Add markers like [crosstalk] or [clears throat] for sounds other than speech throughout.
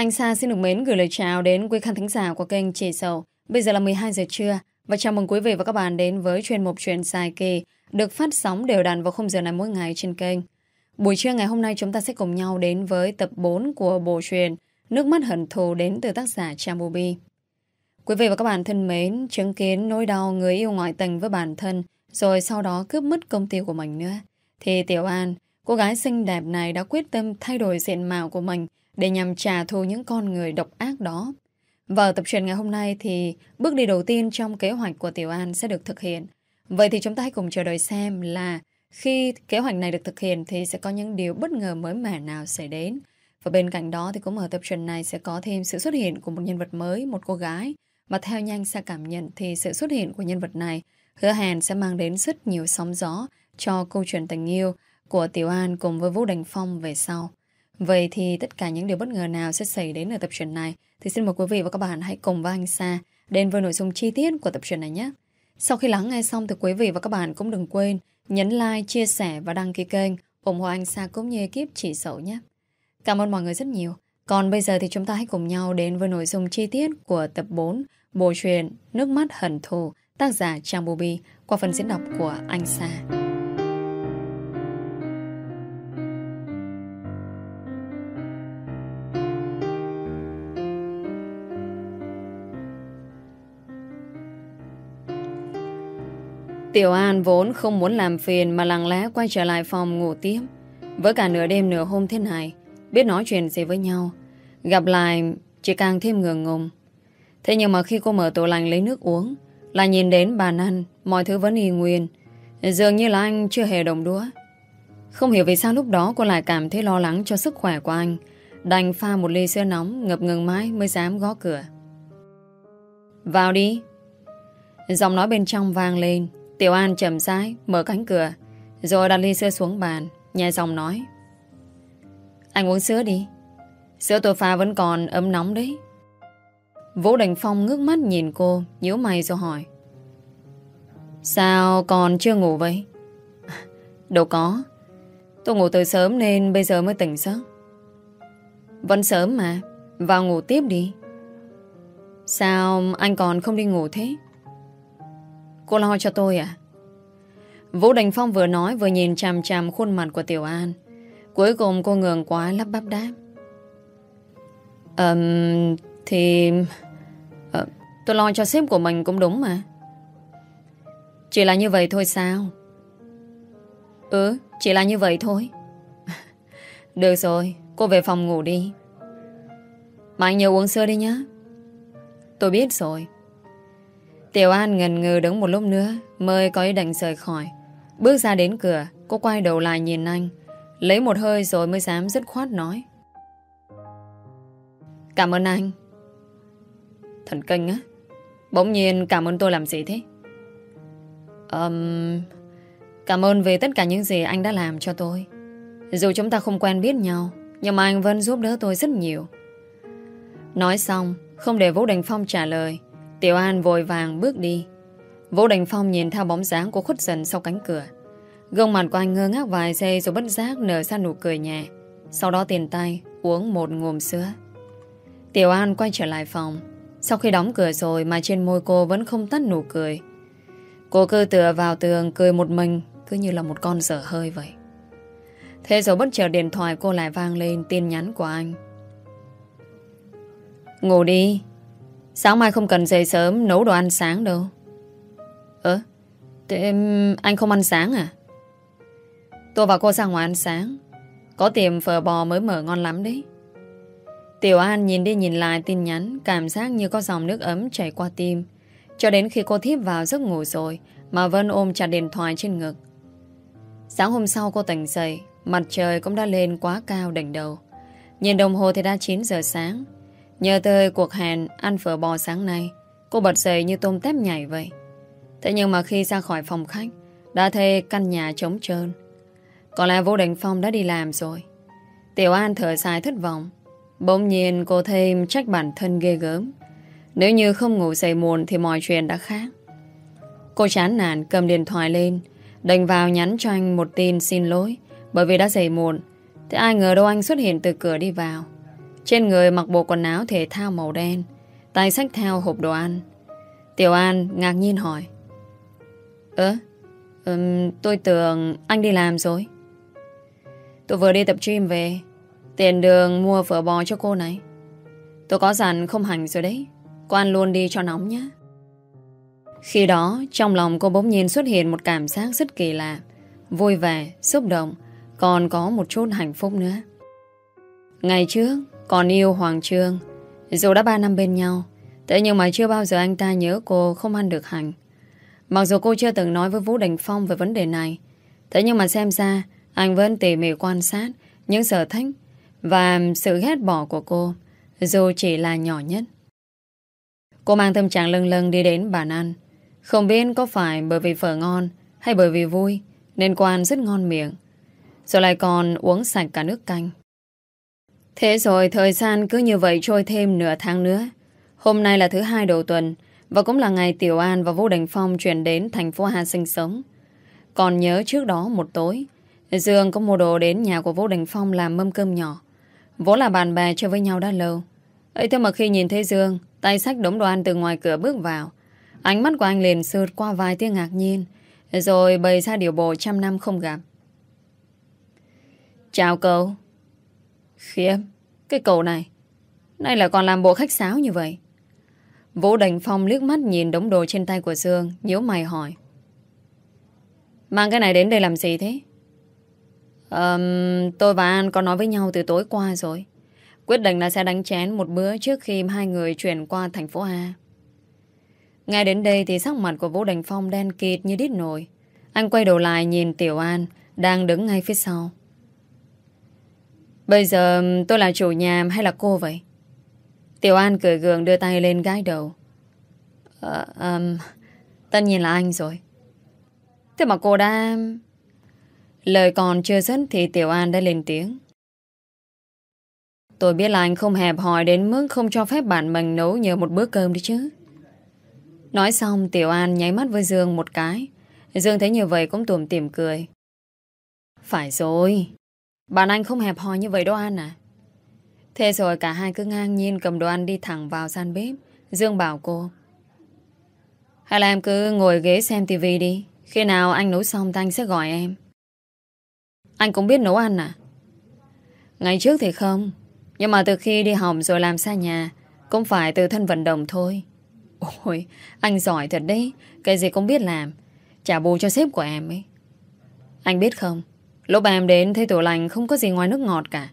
Anh Sa xin được mến gửi lời chào đến quý khán thính giả của kênh Chỉ Sầu. Bây giờ là 12 giờ trưa và chào mừng quý vị và các bạn đến với chuyên mục chuyện dài kỳ được phát sóng đều đặn vào khung giờ này mỗi ngày trên kênh. Buổi trưa ngày hôm nay chúng ta sẽ cùng nhau đến với tập 4 của bộ truyền Nước mắt hận thù đến từ tác giả Chamubi. Quý vị và các bạn thân mến, chứng kiến nỗi đau người yêu ngoại tình với bản thân rồi sau đó cướp mất công ty của mình nữa. Thì Tiểu An, cô gái xinh đẹp này đã quyết tâm thay đổi diện mạo của mình để nhằm trả thù những con người độc ác đó. Và tập truyền ngày hôm nay thì bước đi đầu tiên trong kế hoạch của Tiểu An sẽ được thực hiện. Vậy thì chúng ta hãy cùng chờ đợi xem là khi kế hoạch này được thực hiện thì sẽ có những điều bất ngờ mới mẻ nào xảy đến. Và bên cạnh đó thì cũng ở tập truyền này sẽ có thêm sự xuất hiện của một nhân vật mới, một cô gái. Và theo nhanh sẽ cảm nhận thì sự xuất hiện của nhân vật này hứa hẹn sẽ mang đến rất nhiều sóng gió cho câu chuyện tình yêu của Tiểu An cùng với Vũ Đành Phong về sau. Vậy thì tất cả những điều bất ngờ nào sẽ xảy đến ở tập truyện này thì xin mời quý vị và các bạn hãy cùng với anh Sa đến với nội dung chi tiết của tập truyện này nhé. Sau khi lắng nghe xong thì quý vị và các bạn cũng đừng quên nhấn like, chia sẻ và đăng ký kênh ủng hộ anh Sa cũng như ekip chỉ sầu nhé. Cảm ơn mọi người rất nhiều. Còn bây giờ thì chúng ta hãy cùng nhau đến với nội dung chi tiết của tập 4 bộ truyện Nước mắt hận thù tác giả Trang Bobby qua phần diễn đọc của anh Sa. Tiểu An vốn không muốn làm phiền mà lặng lẽ quay trở lại phòng ngủ tiếp. Với cả nửa đêm nửa hôm thế này, biết nói chuyện gì với nhau. Gặp lại chỉ càng thêm ngường ngùng. Thế nhưng mà khi cô mở tủ lạnh lấy nước uống, lại nhìn đến bàn ăn, mọi thứ vẫn y nguyên. Dường như là anh chưa hề đồng đũa. Không hiểu vì sao lúc đó cô lại cảm thấy lo lắng cho sức khỏe của anh. Đành pha một ly sữa nóng ngập ngừng mãi mới dám gõ cửa. Vào đi. Giọng nói bên trong vang lên. Tiểu An chậm rãi mở cánh cửa, Rồi đặt ly sữa xuống bàn, Nhẹ giọng nói. Anh uống sữa đi. Sữa tôi pha vẫn còn ấm nóng đấy. Vũ Đình Phong ngước mắt nhìn cô, nhíu mày rồi hỏi. Sao còn chưa ngủ vậy? [laughs] Đâu có. Tôi ngủ từ sớm nên bây giờ mới tỉnh giấc. Vẫn sớm mà. Vào ngủ tiếp đi. Sao anh còn không đi ngủ thế? Cô lo cho tôi à? Vũ Đình Phong vừa nói vừa nhìn chằm chằm khuôn mặt của Tiểu An. Cuối cùng cô ngường quá lắp bắp đáp. Ờm... thì... Uh, tôi lo cho sếp của mình cũng đúng mà. Chỉ là như vậy thôi sao? Ừ, chỉ là như vậy thôi. [laughs] Được rồi, cô về phòng ngủ đi. Mà anh nhớ uống sữa đi nhé. Tôi biết rồi. Tiểu An ngần ngừ đứng một lúc nữa Mới có ý định rời khỏi. Bước ra đến cửa Cô quay đầu lại nhìn anh Lấy một hơi rồi mới dám dứt khoát nói. Cảm ơn anh. Thần kinh á? Bỗng nhiên cảm ơn tôi làm gì thế? Um, Cảm ơn về tất cả những gì anh đã làm cho tôi. Dù chúng ta không quen biết nhau Nhưng mà anh vẫn giúp đỡ tôi rất nhiều. Nói xong Không để Vũ Đình Phong trả lời Tiểu An vội vàng bước đi. Vũ Đình Phong nhìn theo bóng dáng của khuất dần sau cánh cửa. Gương mặt của anh ngơ ngác vài giây Rồi bất giác nở ra nụ cười nhẹ. Sau đó tiền tay, uống một ngụm sữa. Tiểu An quay trở lại phòng. Sau khi đóng cửa rồi Mà trên môi cô vẫn không tắt nụ cười. Cô cứ tựa vào tường Cười một mình, Cứ như là một con dở hơi vậy. Thế rồi bất chợt điện thoại cô lại vang lên tin nhắn của anh. Ngủ đi. Sáng mai không cần dậy sớm, nấu đồ ăn sáng đâu. Ơ, Thế anh không ăn sáng à? Tôi và cô ra ngoài ăn sáng. Có tiệm phở bò mới mở ngon lắm đấy. Tiểu An nhìn đi nhìn lại tin nhắn, Cảm giác như có dòng nước ấm chảy qua tim. Cho đến khi cô thiếp vào giấc ngủ rồi, Mà Vân ôm chặt điện thoại trên ngực. Sáng hôm sau cô tỉnh dậy, Mặt trời cũng đã lên quá cao đỉnh đầu. Nhìn đồng hồ thì đã 9 giờ sáng. Nhờ tới cuộc hẹn ăn phở bò sáng nay, Cô bật dậy như tôm tép nhảy vậy. Thế nhưng mà khi ra khỏi phòng khách, Đã thấy căn nhà trống trơn. Có lẽ Vũ Đình Phong đã đi làm rồi. Tiểu An thở dài thất vọng. Bỗng nhiên cô thêm trách bản thân ghê gớm. Nếu như không ngủ dậy muộn Thì mọi chuyện đã khác. Cô chán nản cầm điện thoại lên, Đành vào nhắn cho anh một tin xin lỗi, Bởi vì đã dậy muộn. Thế ai ngờ đâu anh xuất hiện từ cửa đi vào. Trên người mặc bộ quần áo thể thao màu đen Tay sách theo hộp đồ ăn. Tiểu An ngạc nhiên hỏi Ơ um, Tôi tưởng anh đi làm rồi. Tôi vừa đi tập gym về Tiền đường mua phở bò cho cô này. Tôi có dặn không hành rồi đấy Cô ăn luôn đi cho nóng nhé Khi đó Trong lòng cô bỗng nhiên xuất hiện Một cảm giác rất kỳ lạ Vui vẻ, xúc động Còn có một chút hạnh phúc nữa. Ngày trước còn yêu Hoàng Trương. Dù đã 3 năm bên nhau, Thế nhưng mà chưa bao giờ anh ta nhớ cô không ăn được hành Mặc dù cô chưa từng nói với Vũ Đình Phong về vấn đề này, Thế nhưng mà xem ra Anh vẫn tỉ mỉ quan sát Những sở thích Và sự ghét bỏ của cô, Dù chỉ là nhỏ nhất. Cô mang tâm trạng lâng lâng đi đến bàn ăn. Không biết có phải bởi vì phở ngon Hay bởi vì vui, Nên cô ăn rất ngon miệng, Rồi lại còn uống sạch cả nước canh. Thế rồi thời gian cứ như vậy trôi thêm nửa tháng nữa Hôm nay là thứ hai đầu tuần và cũng là ngày Tiểu An và Vũ Đình Phong chuyển đến thành phố Hà sinh sống. Còn nhớ trước đó một tối, Dương có mua đồ đến nhà của Vũ Đình Phong làm mâm cơm nhỏ. Vốn là bạn bè chơi với nhau đã lâu. ấy thế mà khi nhìn thấy Dương, tay sách đống đồ ăn từ ngoài cửa bước vào, ánh mắt của anh liền sượt qua vài tiếng ngạc nhiên, rồi bày ra điều bộ trăm năm không gặp. Chào cậu. Khiếp, cái cậu này, nay là còn làm bộ khách sáo như vậy. Vũ Đành Phong liếc mắt nhìn đống đồ trên tay của Dương, nhíu mày hỏi. Mang cái này đến đây làm gì thế? Um, tôi và An có nói với nhau từ tối qua rồi. Quyết định là sẽ đánh chén một bữa trước khi hai người chuyển qua thành phố A. Ngay đến đây thì sắc mặt của Vũ Đành Phong đen kịt như đít nổi. Anh quay đầu lại nhìn Tiểu An đang đứng ngay phía sau. Bây giờ tôi là chủ nhà hay là cô vậy? Tiểu An cười gượng đưa tay lên gái đầu. Uh, um, tất nhiên là anh rồi. Thế mà cô đã... Lời còn chưa dứt thì Tiểu An đã lên tiếng. Tôi biết là anh không hẹp hỏi đến mức không cho phép bạn mình nấu nhờ một bữa cơm đi chứ. Nói xong Tiểu An nháy mắt với Dương một cái. Dương thấy như vậy cũng tùm tìm cười. Phải rồi. Bạn anh không hẹp hòi như vậy đâu An à. Thế rồi cả hai cứ ngang nhiên cầm đồ ăn đi thẳng vào gian bếp. Dương bảo cô. Hay là em cứ ngồi ghế xem tivi đi. Khi nào anh nấu xong thì anh sẽ gọi em. Anh cũng biết nấu ăn à? Ngày trước thì không. Nhưng mà từ khi đi học rồi làm xa nhà, cũng phải từ thân vận động thôi. Ôi, anh giỏi thật đấy. Cái gì cũng biết làm. Trả bù cho sếp của em ấy. Anh biết không? Lúc em đến, thấy tủ lạnh không có gì ngoài nước ngọt cả.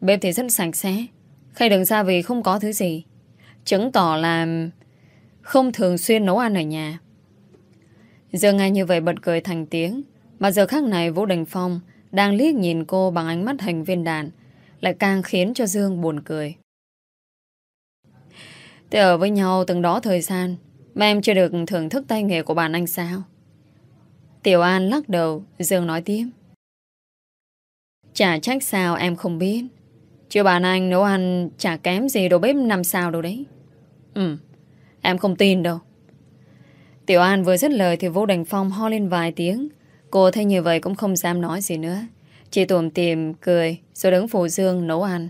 Bếp thì rất sạch sẽ. Khay đừng xa vì không có thứ gì. Chứng tỏ là Không thường xuyên nấu ăn ở nhà. Giờ ngay như vậy bật cười thành tiếng. Mà giờ khác này Vũ Đình Phong Đang liếc nhìn cô bằng ánh mắt hình viên đàn Lại càng khiến cho Dương buồn cười. Thế ở với nhau từng đó thời gian, Mà em chưa được thưởng thức tay nghề của bạn anh sao? Tiểu An lắc đầu, Dương nói tiếp. Chả trách sao em không biết Chứ bạn anh nấu ăn chả kém gì đồ bếp năm sao đâu đấy. Ừ, em không tin đâu. Tiểu An vừa dứt lời thì Vũ Đình Phong ho lên vài tiếng. Cô thấy như vậy cũng không dám nói gì nữa. Chỉ tùm tìm, cười, rồi đứng phụ Dương nấu ăn.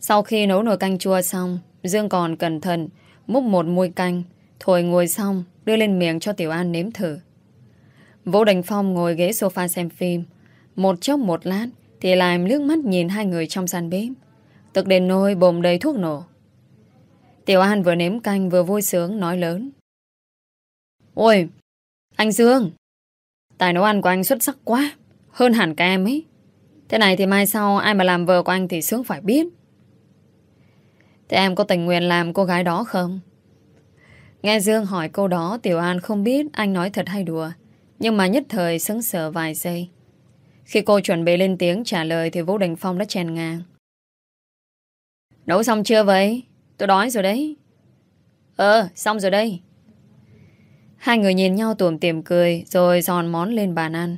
Sau khi nấu nồi canh chua xong, Dương còn cẩn thận múc một muôi canh, thổi ngồi xong, đưa lên miệng cho Tiểu An nếm thử. Vũ Đình Phong ngồi ghế sofa xem phim. Một chốc một lát, thì làm lướt mắt nhìn hai người trong sàn bếp. Tức đến nôi bồm đầy thuốc nổ. Tiểu An vừa nếm canh vừa vui sướng nói lớn. Ôi Anh Dương Tài nấu ăn của anh xuất sắc quá Hơn hẳn cả em ấy. Thế này thì mai sau ai mà làm vợ của anh thì sướng phải biết. Thế em có tình nguyện làm cô gái đó không? Nghe Dương hỏi câu đó Tiểu An không biết anh nói thật hay đùa Nhưng mà nhất thời sững sờ vài giây khi cô chuẩn bị lên tiếng trả lời thì Vũ Đình Phong đã chèn ngang. Nấu xong chưa vậy? Tôi đói rồi đấy. Ờ, xong rồi đây. Hai người nhìn nhau tủm tiềm cười rồi giòn món lên bàn ăn.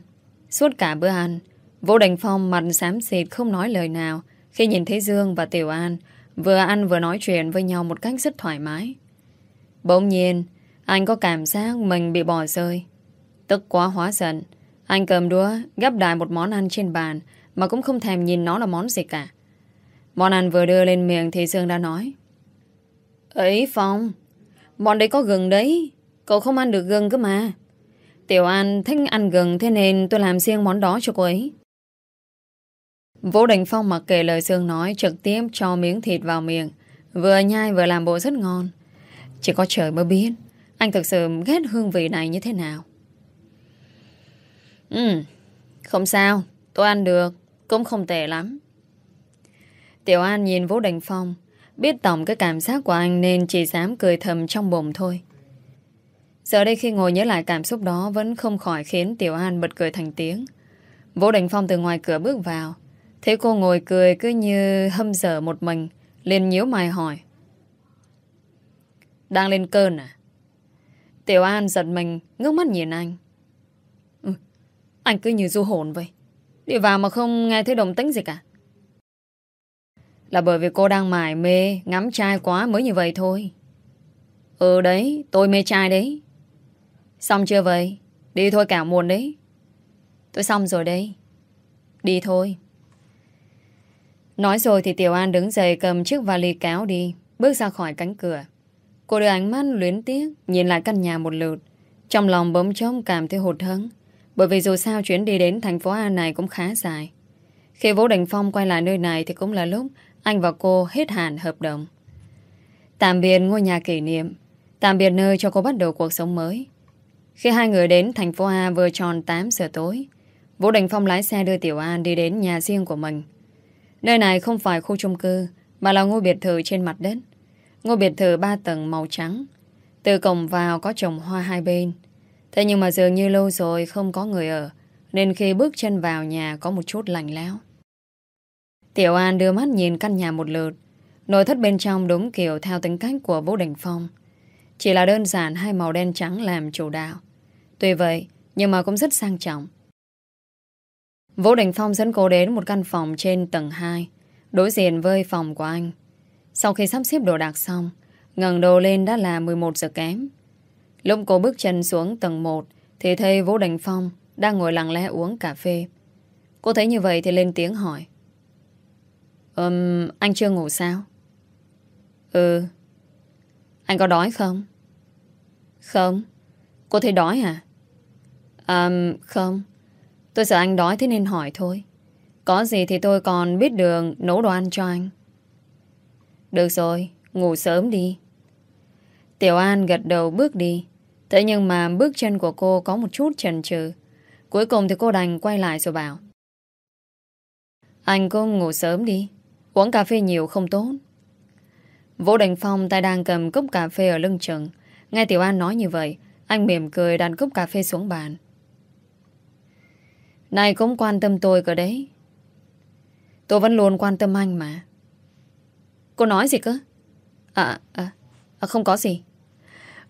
Suốt cả bữa ăn, Vũ Đình Phong mặt xám xịt không nói lời nào khi nhìn thấy Dương và Tiểu An vừa ăn vừa nói chuyện với nhau một cách rất thoải mái. Bỗng nhiên, anh có cảm giác mình bị bỏ rơi. Tức quá hóa giận. Anh cầm đũa gắp đại một món ăn trên bàn mà cũng không thèm nhìn nó là món gì cả. Món ăn vừa đưa lên miệng thì Dương đã nói. Ấy Phong, bọn đấy có gừng đấy. Cậu không ăn được gừng cơ mà. Tiểu An thích ăn gừng thế nên tôi làm riêng món đó cho cô ấy. Vũ Đình Phong mặc kệ lời Dương nói trực tiếp cho miếng thịt vào miệng. Vừa nhai vừa làm bộ rất ngon. Chỉ có trời mới biết anh thực sự ghét hương vị này như thế nào. Ừ, không sao. Tôi ăn được. Cũng không tệ lắm. Tiểu An nhìn Vũ Đình Phong Biết tổng cái cảm giác của anh Nên chỉ dám cười thầm trong bụng thôi Giờ đây khi ngồi nhớ lại cảm xúc đó Vẫn không khỏi khiến Tiểu An bật cười thành tiếng Vũ Đình Phong từ ngoài cửa bước vào Thấy cô ngồi cười cứ như hâm dở một mình liền nhíu mày hỏi Đang lên cơn à? Tiểu An giật mình ngước mắt nhìn anh anh cứ như du hồn vậy. Đi vào mà không nghe thấy đồng tính gì cả. Là bởi vì cô đang mải mê, Ngắm trai quá mới như vậy thôi. Ừ đấy, Tôi mê trai đấy. Xong chưa vậy? Đi thôi cả muộn đấy. Tôi xong rồi đấy. Đi thôi. Nói rồi thì Tiểu An đứng dậy cầm chiếc vali cáo đi, Bước ra khỏi cánh cửa. Cô đưa ánh mắt luyến tiếc Nhìn lại căn nhà một lượt. Trong lòng bấm trống cảm thấy hụt hẫng. Bởi vì dù sao chuyến đi đến thành phố A này cũng khá dài. Khi Vũ Đình Phong quay lại nơi này Thì cũng là lúc anh và cô hết hạn hợp đồng. Tạm biệt ngôi nhà kỷ niệm, Tạm biệt nơi cho cô bắt đầu cuộc sống mới. Khi hai người đến thành phố A vừa tròn 8 giờ tối, Vũ Đình Phong lái xe đưa Tiểu An đi đến nhà riêng của mình. Nơi này không phải khu chung cư, Mà là ngôi biệt thự trên mặt đất. Ngôi biệt thự ba tầng màu trắng. Từ cổng vào có trồng hoa hai bên. Thế nhưng mà dường như lâu rồi không có người ở, Nên khi bước chân vào nhà có một chút lạnh lẽo. Tiểu An đưa mắt nhìn căn nhà một lượt. Nội thất bên trong đúng kiểu theo tính cách của Vũ Đình Phong. Chỉ là đơn giản hai màu đen trắng làm chủ đạo. Tuy vậy, Nhưng mà cũng rất sang trọng. Vũ Đình Phong dẫn cô đến một căn phòng trên tầng 2 Đối diện với phòng của anh. Sau khi sắp xếp đồ đạc xong, ngẩng đầu lên đã là 11 giờ kém. Lúc cô bước chân xuống tầng 1 Thì thấy Vũ Đình Phong Đang ngồi lặng lẽ uống cà phê. Cô thấy như vậy thì lên tiếng hỏi. Ừm, anh chưa ngủ sao? Ừ. Anh có đói không? Không. Cô thấy đói hả? Ừm, không. Tôi sợ anh đói thế nên hỏi thôi. Có gì thì tôi còn biết đường nấu đồ ăn cho anh. Được rồi Ngủ sớm đi. Tiểu An gật đầu bước đi. Thế nhưng mà bước chân của cô có một chút chần chừ. Cuối cùng thì cô đành quay lại rồi bảo. Anh cũng ngủ sớm đi. Uống cà phê nhiều không tốt. Vũ Đình Phong tay đang cầm cốc cà phê ở lưng chừng. Nghe Tiểu An nói như vậy Anh mỉm cười đặt cốc cà phê xuống bàn. Này cũng quan tâm tôi cơ đấy. Tôi vẫn luôn quan tâm anh mà. Cô nói gì cơ? À, à, à không có gì.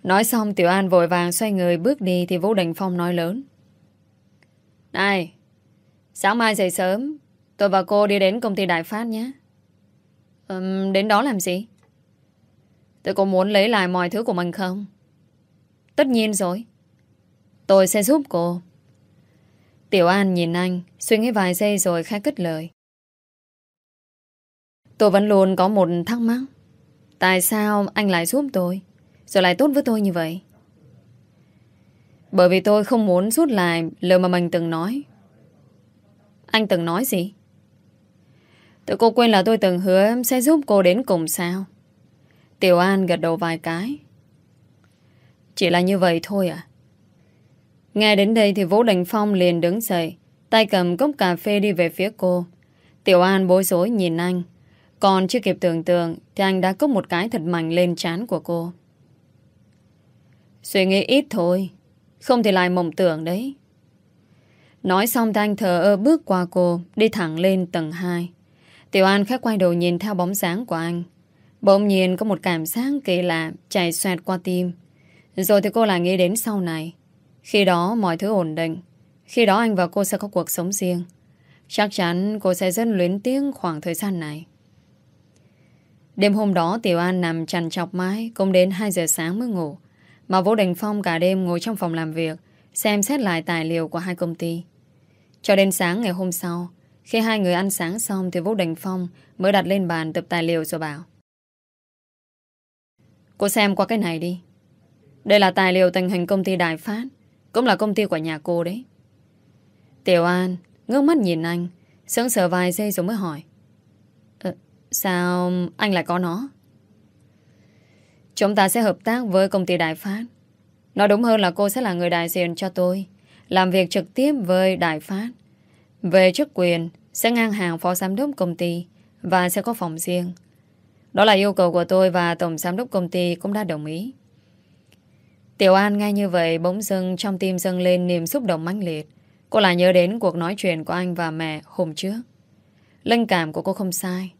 Nói xong Tiểu An vội vàng xoay người bước đi Thì Vũ Đình Phong nói lớn. Này Sáng mai dậy sớm Tôi và cô đi đến công ty Đại Phát nhé. Uhm, Đến đó làm gì? Tôi có muốn lấy lại mọi thứ của mình không? Tất nhiên rồi. Tôi sẽ giúp cô. Tiểu An nhìn anh, suy nghĩ vài giây rồi khai cất lời. Tôi vẫn luôn có một thắc mắc. Tại sao anh lại giúp tôi, rồi lại tốt với tôi như vậy? Bởi vì tôi không muốn rút lại lời mà mình từng nói. Anh từng nói gì? Tự cô quên là tôi từng hứa sẽ giúp cô đến cùng sao? Tiểu An gật đầu vài cái. Chỉ là như vậy thôi à? Nghe đến đây thì Vũ Đình Phong liền đứng dậy, tay cầm cốc cà phê đi về phía cô. Tiểu An bối rối nhìn anh. Còn chưa kịp tưởng tượng thì anh đã cốc một cái thật mạnh lên trán của cô. Suy nghĩ ít thôi, không thì lại mộng tưởng đấy. Nói xong thì anh thờ ơ bước qua cô, đi thẳng lên tầng 2. Tiểu An khẽ quay đầu nhìn theo bóng dáng của anh. Bỗng nhiên có một cảm giác kỳ lạ chạy xoẹt qua tim. Rồi thì cô lại nghĩ đến sau này. Khi đó mọi thứ ổn định Khi đó anh và cô sẽ có cuộc sống riêng Chắc chắn cô sẽ rất luyến tiếng khoảng thời gian này Đêm hôm đó Tiểu An nằm chằn chọc mái Cũng đến 2 giờ sáng mới ngủ mà Vũ Đình Phong cả đêm ngồi trong phòng làm việc Xem xét lại tài liệu của hai công ty. Cho đến sáng ngày hôm sau Khi hai người ăn sáng xong Thì Vũ Đình Phong mới đặt lên bàn tập tài liệu rồi bảo Cô xem qua cái này đi. Đây là tài liệu tình hình công ty Đại Phát Cũng là công ty của nhà cô đấy. Tiểu An ngước mắt nhìn anh Sững sờ vài giây rồi mới hỏi ờ, Sao anh lại có nó? Chúng ta sẽ hợp tác với công ty Đại Phát. Nói đúng hơn là cô sẽ là người đại diện cho tôi, Làm việc trực tiếp với Đại Phát. Về chức quyền, Sẽ ngang hàng phó giám đốc công ty Và sẽ có phòng riêng. Đó là yêu cầu của tôi Và tổng giám đốc công ty cũng đã đồng ý. Tiểu An nghe như vậy Bỗng dưng trong tim dâng lên niềm xúc động mãnh liệt. Cô lại nhớ đến cuộc nói chuyện của anh và mẹ hôm trước. Linh cảm của cô không sai.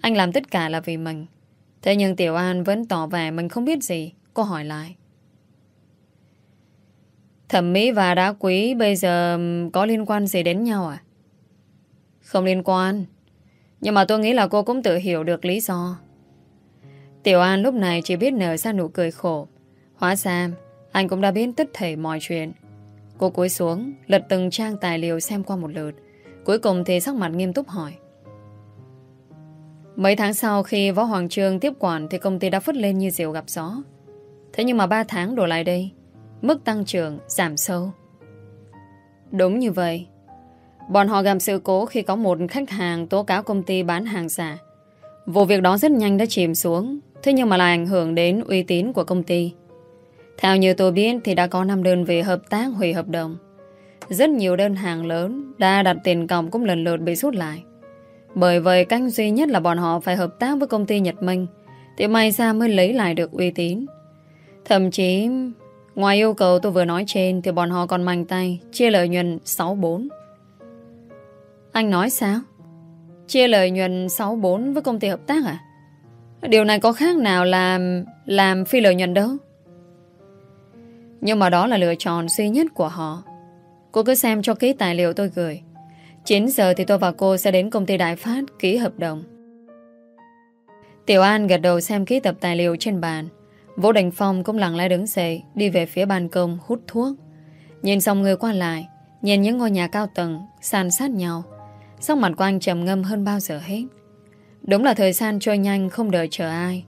Anh làm tất cả là vì mình. Thế nhưng Tiểu An vẫn tỏ vẻ mình không biết gì Cô hỏi lại Thẩm mỹ và đá quý bây giờ có liên quan gì đến nhau à? Không liên quan. Nhưng mà tôi nghĩ là cô cũng tự hiểu được lý do. Tiểu An lúc này chỉ biết nở ra nụ cười khổ. Hóa ra, anh cũng đã biết tất thể mọi chuyện. Cô cúi xuống, lật từng trang tài liệu xem qua một lượt. Cuối cùng thì sắc mặt nghiêm túc hỏi. Mấy tháng sau khi Võ Hoàng Trương tiếp quản thì công ty đã phất lên như diều gặp gió. Thế nhưng mà 3 tháng đổ lại đây, mức tăng trưởng giảm sâu. Đúng như vậy. Bọn họ gặp sự cố khi có một khách hàng tố cáo công ty bán hàng giả. Vụ việc đó rất nhanh đã chìm xuống, thế nhưng mà lại ảnh hưởng đến uy tín của công ty. Theo như tôi biết thì đã có 5 đơn vị hợp tác hủy hợp đồng. Rất nhiều đơn hàng lớn đã đặt tiền cọc cũng lần lượt bị rút lại. Bởi vậy cách duy nhất là bọn họ phải hợp tác với công ty Nhật Minh, thì may ra mới lấy lại được uy tín. Thậm chí, Ngoài yêu cầu tôi vừa nói trên, Thì bọn họ còn mạnh tay Chia lợi nhuận 6-4 Anh nói sao? Chia lợi nhuận 6-4 với công ty hợp tác à? Điều này có khác nào làm Làm phi lợi nhuận đâu? Nhưng mà đó là lựa chọn duy nhất của họ. Cô cứ xem cho ký tài liệu tôi gửi. 9 giờ thì tôi và cô sẽ đến công ty Đại Phát ký hợp đồng. Tiểu An gật đầu xem ký tập tài liệu trên bàn. Vũ Đình Phong cũng lặng lẽ đứng dậy, Đi về phía ban công hút thuốc. Nhìn xong người qua lại, Nhìn những ngôi nhà cao tầng san sát nhau. Sắc mặt của anh trầm ngâm hơn bao giờ hết. Đúng là thời gian trôi nhanh Không đợi chờ ai.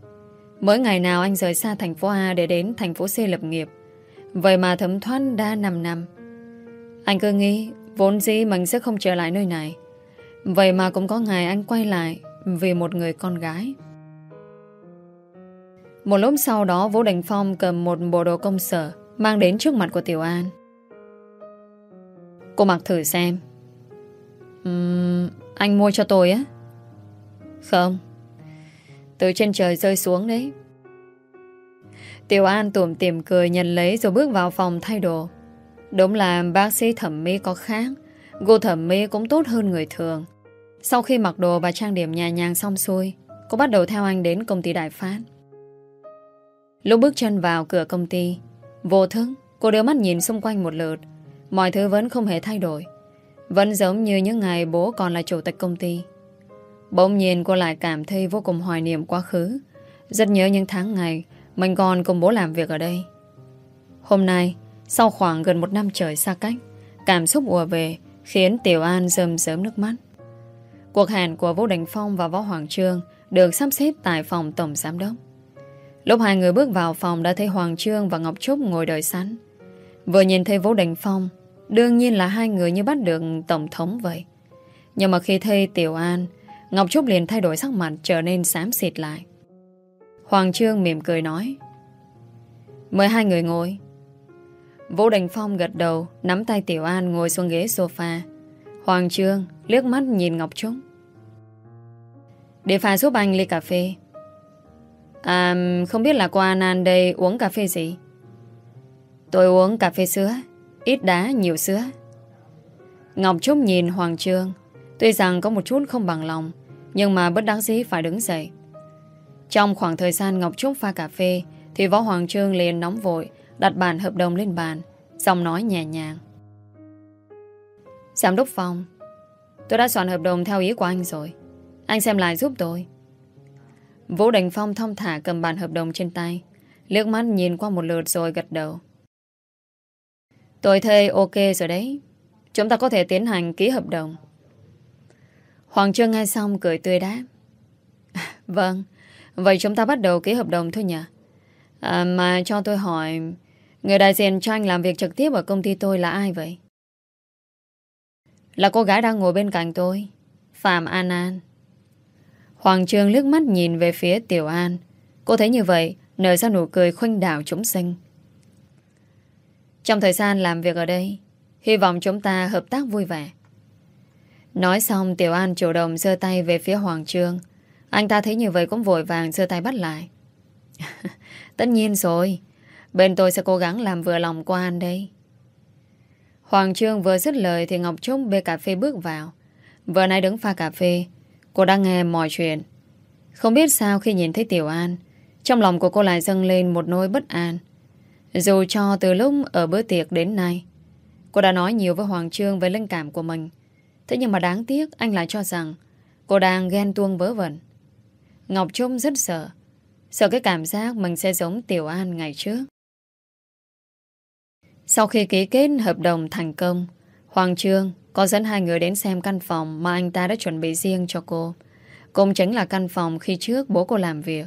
Mỗi ngày nào anh rời xa thành phố A Để đến thành phố C lập nghiệp. Vậy mà thấm thoát đã 5 năm. Anh cứ nghĩ Vốn dĩ mình sẽ không trở lại nơi này. Vậy mà cũng có ngày anh quay lại Vì một người con gái. Một lúc sau đó Vũ Đình Phong cầm một bộ đồ công sở Mang đến trước mặt của Tiểu An. Cô mặc thử xem. Uhm, Anh mua cho tôi á? Không. Từ trên trời rơi xuống đấy. Tiểu An tủm tỉm cười nhận lấy rồi bước vào phòng thay đồ. Đúng là bác sĩ thẩm mỹ có khác. Gu thẩm mỹ cũng tốt hơn người thường. Sau khi mặc đồ và trang điểm nhà nhàng xong xuôi, Cô bắt đầu theo anh đến công ty Đại Phát. Lúc bước chân vào cửa công ty, Vô thức, cô đưa mắt nhìn xung quanh một lượt. Mọi thứ vẫn không hề thay đổi. Vẫn giống như những ngày bố còn là chủ tịch công ty. Bỗng nhiên cô lại cảm thấy vô cùng hoài niệm quá khứ. Rất nhớ những tháng ngày Mình còn cùng bố làm việc ở đây. Hôm nay sau khoảng gần một năm trời xa cách Cảm xúc ùa về Khiến Tiểu An rơm rớm nước mắt Cuộc hẹn của Vũ Đình Phong và Võ Hoàng Trương Được sắp xếp tại phòng tổng giám đốc Lúc hai người bước vào phòng đã thấy Hoàng Trương và Ngọc Trúc ngồi đợi sẵn. Vừa nhìn thấy Vũ Đình Phong, đương nhiên là hai người như bắt được Tổng thống vậy. Nhưng mà khi thấy Tiểu An, Ngọc Trúc liền thay đổi sắc mặt trở nên xám xịt lại. Hoàng Trương mỉm cười nói Mời hai người ngồi. Vũ Đình Phong gật đầu, nắm tay Tiểu An ngồi xuống ghế sofa. Hoàng Trương liếc mắt nhìn Ngọc Trúc. Để pha giúp anh ly cà phê. À không biết là qua Nan đây uống cà phê gì Tôi uống cà phê sữa Ít đá nhiều sữa Ngọc Trúc nhìn Hoàng Trương Tuy rằng có một chút không bằng lòng Nhưng mà bất đáng dĩ phải đứng dậy Trong khoảng thời gian Ngọc Trúc pha cà phê Thì Võ Hoàng Trương liền nóng vội Đặt bản hợp đồng lên bàn Giọng nói nhẹ nhàng. Giám đốc Phong Tôi đã soạn hợp đồng theo ý của anh rồi. Anh xem lại giúp tôi. Vũ Đình Phong thông thả cầm bản hợp đồng trên tay Liếc mắt nhìn qua một lượt rồi gật đầu. Tôi thấy ok rồi đấy. Chúng ta có thể tiến hành ký hợp đồng. Hoàng Trương nghe xong cười tươi đáp. [laughs] Vâng, vậy chúng ta bắt đầu ký hợp đồng thôi nhỉ? À, mà cho tôi hỏi, người đại diện cho anh làm việc trực tiếp ở công ty tôi là ai vậy? Là cô gái đang ngồi bên cạnh tôi, Phạm An An. Hoàng Trương lướt mắt nhìn về phía Tiểu An. Cô thấy như vậy, nở ra nụ cười khuynh đảo chúng sinh. Trong thời gian làm việc ở đây, hy vọng chúng ta hợp tác vui vẻ. Nói xong Tiểu An chủ động giơ tay về phía Hoàng Trương. Anh ta thấy như vậy cũng vội vàng giơ tay bắt lại. [laughs] Tất nhiên rồi, bên tôi sẽ cố gắng làm vừa lòng qua anh đây. Hoàng Trương vừa dứt lời thì Ngọc Trúc bê cà phê bước vào. Vừa nay đứng pha cà phê, cô đang nghe mọi chuyện. Không biết sao khi nhìn thấy Tiểu An, trong lòng của cô lại dâng lên một nỗi bất an. Dù cho từ lúc ở bữa tiệc đến nay, cô đã nói nhiều với Hoàng Trương về linh cảm của mình. Thế nhưng mà đáng tiếc anh lại cho rằng cô đang ghen tuông vớ vẩn. Ngọc Trung rất sợ. Sợ cái cảm giác mình sẽ giống Tiểu An ngày trước. Sau khi ký kết hợp đồng thành công, Hoàng Trương có dẫn hai người đến xem căn phòng mà anh ta đã chuẩn bị riêng cho cô. Cũng chính là căn phòng khi trước bố cô làm việc.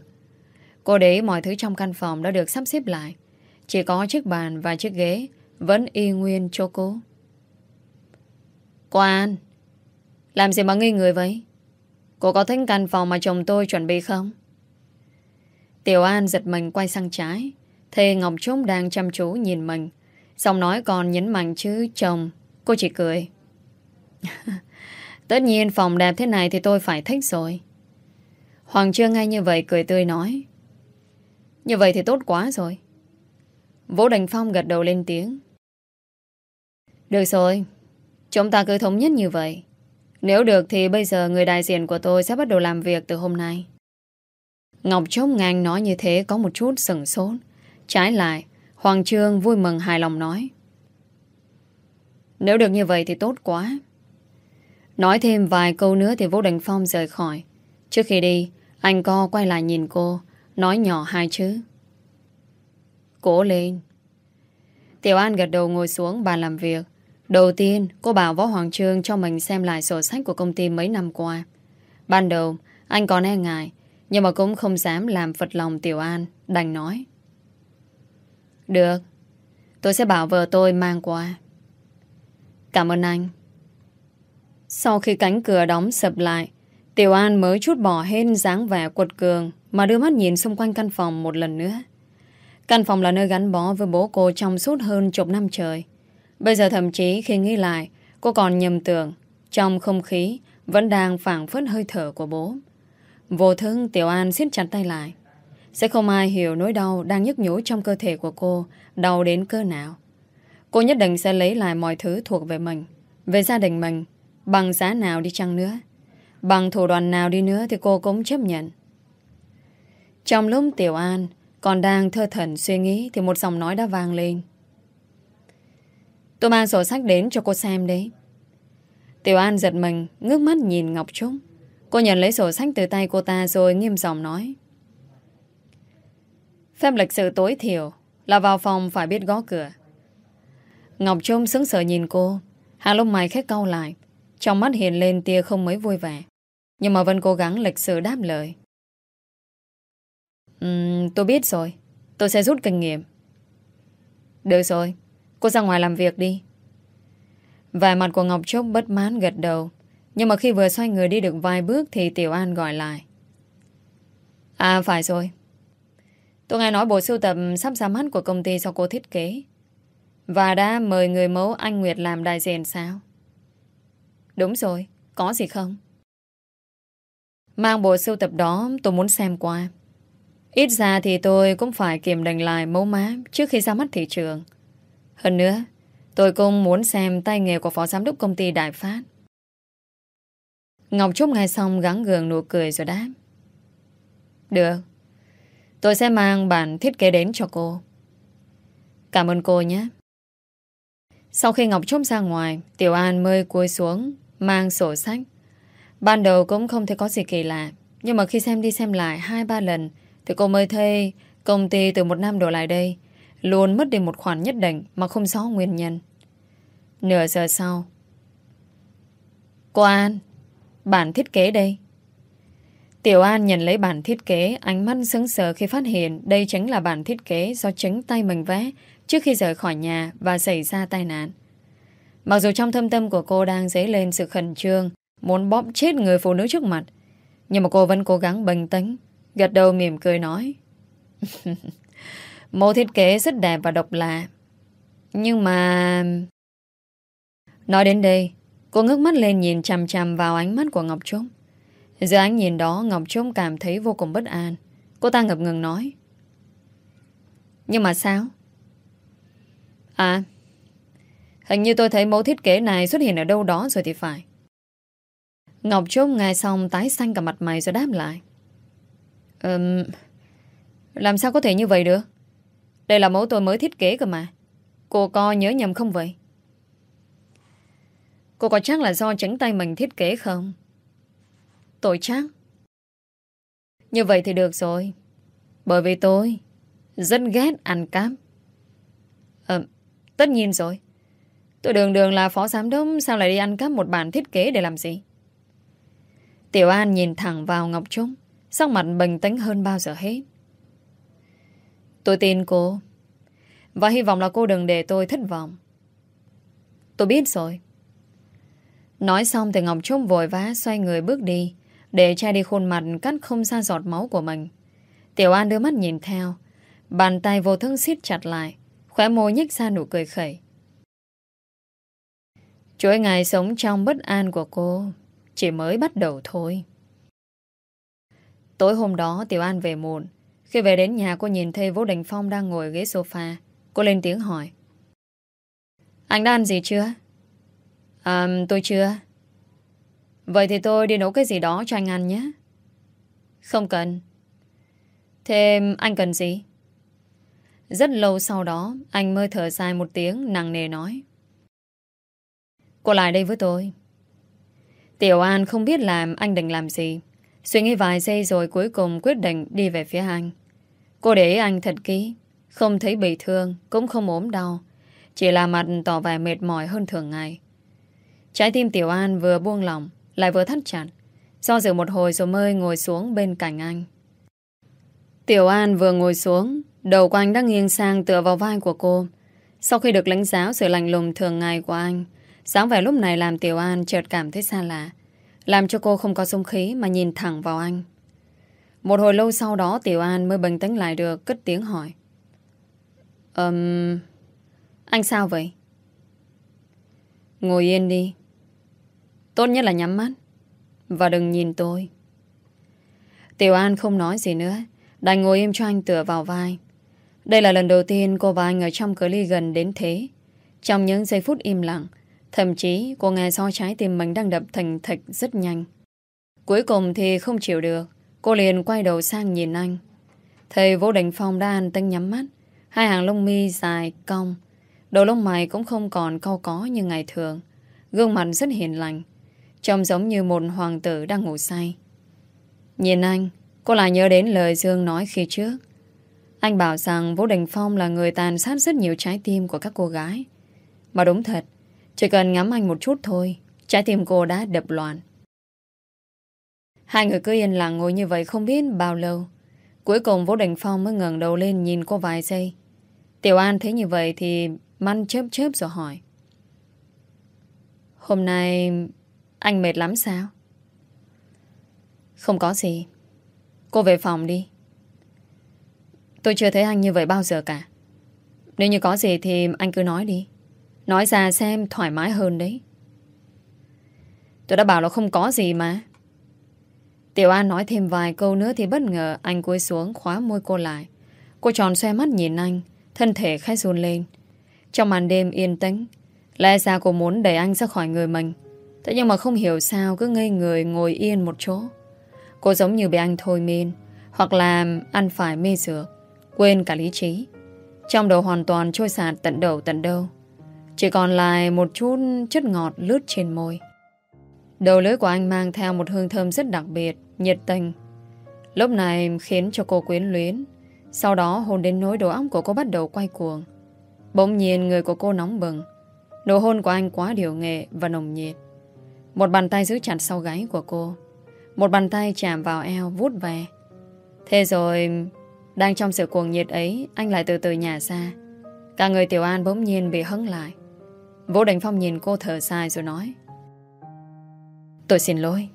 Cô để mọi thứ trong căn phòng đã được sắp xếp lại. Chỉ có chiếc bàn và chiếc ghế vẫn y nguyên cho cô. Cô An, làm gì mà nghi người vậy? Cô có thích căn phòng mà chồng tôi chuẩn bị không? Tiểu An giật mình quay sang trái. Thề Ngọc Trúc đang chăm chú nhìn mình. Xong nói còn nhấn mạnh chứ chồng. Cô chỉ cười. [laughs] Tất nhiên phòng đẹp thế này thì tôi phải thích rồi. Hoàng Trương ngay như vậy cười tươi nói. Như vậy thì tốt quá rồi. Vũ Đình Phong gật đầu lên tiếng. Được rồi. Chúng ta cứ thống nhất như vậy. Nếu được thì bây giờ người đại diện của tôi sẽ bắt đầu làm việc từ hôm nay. Ngọc Trúc ngang nói như thế có một chút sừng sốt. Trái lại, Hoàng Trương vui mừng hài lòng nói. Nếu được như vậy thì tốt quá. Nói thêm vài câu nữa thì Vũ Đình Phong rời khỏi. Trước khi đi, anh co quay lại nhìn cô, nói nhỏ hai chữ. Cố lên. Tiểu An gật đầu ngồi xuống bàn làm việc. Đầu tiên, cô bảo Võ Hoàng Trương cho mình xem lại sổ sách của công ty mấy năm qua. Ban đầu, anh còn e ngại, nhưng mà cũng không dám làm phật lòng Tiểu An, đành nói. Được, tôi sẽ bảo vợ tôi mang qua. Cảm ơn anh. Sau khi cánh cửa đóng sập lại, Tiểu An mới chút bỏ hết dáng vẻ quật cường mà đưa mắt nhìn xung quanh căn phòng một lần nữa. Căn phòng là nơi gắn bó với bố cô trong suốt hơn chục năm trời. Bây giờ thậm chí khi nghĩ lại, cô còn nhầm tưởng trong không khí vẫn đang phảng phất hơi thở của bố. Vô thương Tiểu An siết chặt tay lại. Sẽ không ai hiểu nỗi đau đang nhức nhối trong cơ thể của cô đau đến cơ nào. Cô nhất định sẽ lấy lại mọi thứ thuộc về mình, về gia đình mình, bằng giá nào đi chăng nữa. Bằng thủ đoạn nào đi nữa thì cô cũng chấp nhận. Trong lúc Tiểu An còn đang thơ thần suy nghĩ thì một giọng nói đã vang lên. Tôi mang sổ sách đến cho cô xem đấy. Tiểu An giật mình, ngước mắt nhìn Ngọc Trúc. Cô nhận lấy sổ sách từ tay cô ta rồi nghiêm giọng nói. Phép lịch sự tối thiểu là vào phòng phải biết gõ cửa. Ngọc Trung sững sờ nhìn cô. Hàng lông mày khét cau lại. Trong mắt hiện lên tia không mấy vui vẻ. Nhưng mà vẫn cố gắng lịch sự đáp lời. Uhm, tôi biết rồi. Tôi sẽ rút kinh nghiệm. Được rồi. Cô ra ngoài làm việc đi. Vài mặt của Ngọc Trúc bất mãn gật đầu. Nhưng mà khi vừa xoay người đi được vài bước thì Tiểu An gọi lại. À phải rồi. Tôi nghe nói bộ sưu tập sắp ra mắt của công ty do cô thiết kế. Và đã mời người mẫu anh Nguyệt làm đại diện sao? Đúng rồi, có gì không? Mang bộ sưu tập đó tôi muốn xem qua. Ít ra thì tôi cũng phải kiểm đành lại mẫu má trước khi ra mắt thị trường. Hơn nữa, tôi cũng muốn xem tay nghề của phó giám đốc công ty Đại Phát. Ngọc Trúc nghe xong gắng gường nụ cười rồi đáp. Được. Tôi sẽ mang bản thiết kế đến cho cô. Cảm ơn cô nhé. Sau khi Ngọc Trúc ra ngoài, Tiểu An mới cúi xuống, mang sổ sách. Ban đầu cũng không thấy có gì kỳ lạ. Nhưng mà khi xem đi xem lại hai ba lần, thì cô mới thấy công ty từ một năm đổ lại đây luôn mất đi một khoản nhất định mà không rõ nguyên nhân. Nửa giờ sau. Cô An, Bản thiết kế đây. Tiểu An nhận lấy bản thiết kế, ánh mắt sững sờ khi phát hiện đây chính là bản thiết kế do chính tay mình vẽ trước khi rời khỏi nhà và xảy ra tai nạn. Mặc dù trong thâm tâm của cô đang dấy lên sự khẩn trương, muốn bóp chết người phụ nữ trước mặt, nhưng mà cô vẫn cố gắng bình tĩnh, gật đầu mỉm cười nói. [laughs] Mẫu thiết kế rất đẹp và độc lạ. Nhưng mà... Nói đến đây, cô ngước mắt lên nhìn chằm chằm vào ánh mắt của Ngọc Trúc. Giữa ánh nhìn đó, Ngọc Trúc cảm thấy vô cùng bất an. Cô ta ngập ngừng nói. Nhưng mà sao? À, hình như tôi thấy mẫu thiết kế này xuất hiện ở đâu đó rồi thì phải. Ngọc Trúc nghe xong tái xanh cả mặt mày rồi đáp lại. Ừm... làm sao có thể như vậy được? Đây là mẫu tôi mới thiết kế cơ mà. Cô co nhớ nhầm không vậy? Cô có chắc là do chính tay mình thiết kế không? Tội chắc. Như vậy thì được rồi. Bởi vì tôi rất ghét ăn cắp. Ờ, tất nhiên rồi. Tôi đường đường là phó giám đốc sao lại đi ăn cắp một bản thiết kế để làm gì? Tiểu An nhìn thẳng vào Ngọc trung Sắc mặt bình tĩnh hơn bao giờ hết Tôi tin cô Và hy vọng là cô đừng để tôi thất vọng Tôi biết rồi Nói xong thì Ngọc trung vội vã xoay người bước đi để che đi khuôn mặt cắt không xa giọt máu của mình. Tiểu An đưa mắt nhìn theo. Bàn tay vô thức siết chặt lại. Khóe môi nhếch ra nụ cười khẩy. Chuỗi ngày sống trong bất an của cô chỉ mới bắt đầu thôi. Tối hôm đó, Tiểu An về muộn. Khi về đến nhà, cô nhìn thấy Vũ Đình Phong đang ngồi ghế sofa. Cô lên tiếng hỏi. Anh đã ăn gì chưa? À tôi chưa. Vậy thì tôi đi nấu cái gì đó cho anh ăn nhé Không cần thêm anh cần gì? Rất lâu sau đó Anh mới thở dài một tiếng nặng nề nói Cô lại đây với tôi Tiểu An không biết làm anh định làm gì. Suy nghĩ vài giây rồi cuối cùng quyết định đi về phía anh. Cô để anh thật kỹ. Không thấy bị thương, cũng không ốm đau. Chỉ là mặt tỏ vẻ mệt mỏi hơn thường ngày. Trái tim Tiểu An vừa buông lỏng, lại vừa thắt chặt. Do dự một hồi rồi mới ngồi xuống bên cạnh anh. Tiểu An vừa ngồi xuống, đầu của anh đã nghiêng sang tựa vào vai của cô. Sau khi được lãnh giáo sự lạnh lùng thường ngày của anh, Sáng vẻ lúc này làm Tiểu An chợt cảm thấy xa lạ Làm cho cô không có sung khí Mà nhìn thẳng vào anh Một hồi lâu sau đó Tiểu An mới bình tĩnh lại được Cất tiếng hỏi Ừm... anh sao vậy? Ngồi yên đi Tốt nhất là nhắm mắt Và đừng nhìn tôi Tiểu An không nói gì nữa Đành ngồi im cho anh tựa vào vai Đây là lần đầu tiên cô và anh ở trong cửa ly gần đến thế Trong những giây phút im lặng Thậm chí cô nghe so trái tim mình đang đập thành thịch rất nhanh. Cuối cùng thì không chịu được. Cô liền quay đầu sang nhìn anh. Thầy Vũ Đình Phong đã an tinh nhắm mắt. Hai hàng lông mi dài, cong. Đầu lông mày cũng không còn cau có như ngày thường. Gương mặt rất hiền lành. Trông giống như một hoàng tử đang ngủ say. Nhìn anh, cô lại nhớ đến lời Dương nói khi trước. Anh bảo rằng Vũ Đình Phong là người tàn sát rất nhiều trái tim của các cô gái. Mà đúng thật, chỉ cần ngắm anh một chút thôi Trái tim cô đã đập loạn Hai người cứ yên lặng ngồi như vậy không biết bao lâu Cuối cùng Vũ Đình Phong mới ngẩng đầu lên nhìn cô vài giây Tiểu An thấy như vậy thì Măn chớp chớp rồi hỏi Hôm nay anh mệt lắm sao? Không có gì. Cô về phòng đi. Tôi chưa thấy anh như vậy bao giờ cả. Nếu như có gì thì anh cứ nói đi. Nói ra xem thoải mái hơn đấy. Tôi đã bảo là không có gì mà. Tiểu An nói thêm vài câu nữa Thì bất ngờ anh cúi xuống khóa môi cô lại. Cô tròn xoe mắt nhìn anh, Thân thể khẽ run lên. Trong màn đêm yên tĩnh, Lẽ ra cô muốn đẩy anh ra khỏi người mình. Thế nhưng mà không hiểu sao Cứ ngây người ngồi yên một chỗ. Cô giống như bị anh thôi miên, Hoặc là ăn phải mê dược Quên cả lý trí. Trong đầu hoàn toàn trôi sạt tận đầu tận đâu. Chỉ còn lại một chút chất ngọt lướt trên môi. Đầu lưỡi của anh mang theo một hương thơm rất đặc biệt, Nhiệt tình. Lúc này khiến cho cô quyến luyến, Sau đó hôn đến nỗi đầu óc của cô bắt đầu quay cuồng. Bỗng nhiên người của cô nóng bừng. Nụ hôn của anh quá điều nghệ và nồng nhiệt. Một bàn tay giữ chặt sau gáy của cô. Một bàn tay chạm vào eo vút về Thế rồi, Đang trong sự cuồng nhiệt ấy, Anh lại từ từ nhả ra. Cả người Tiểu An bỗng nhiên bị hứng lại. Vũ Đình Phong nhìn cô thở dài rồi nói, Tôi xin lỗi.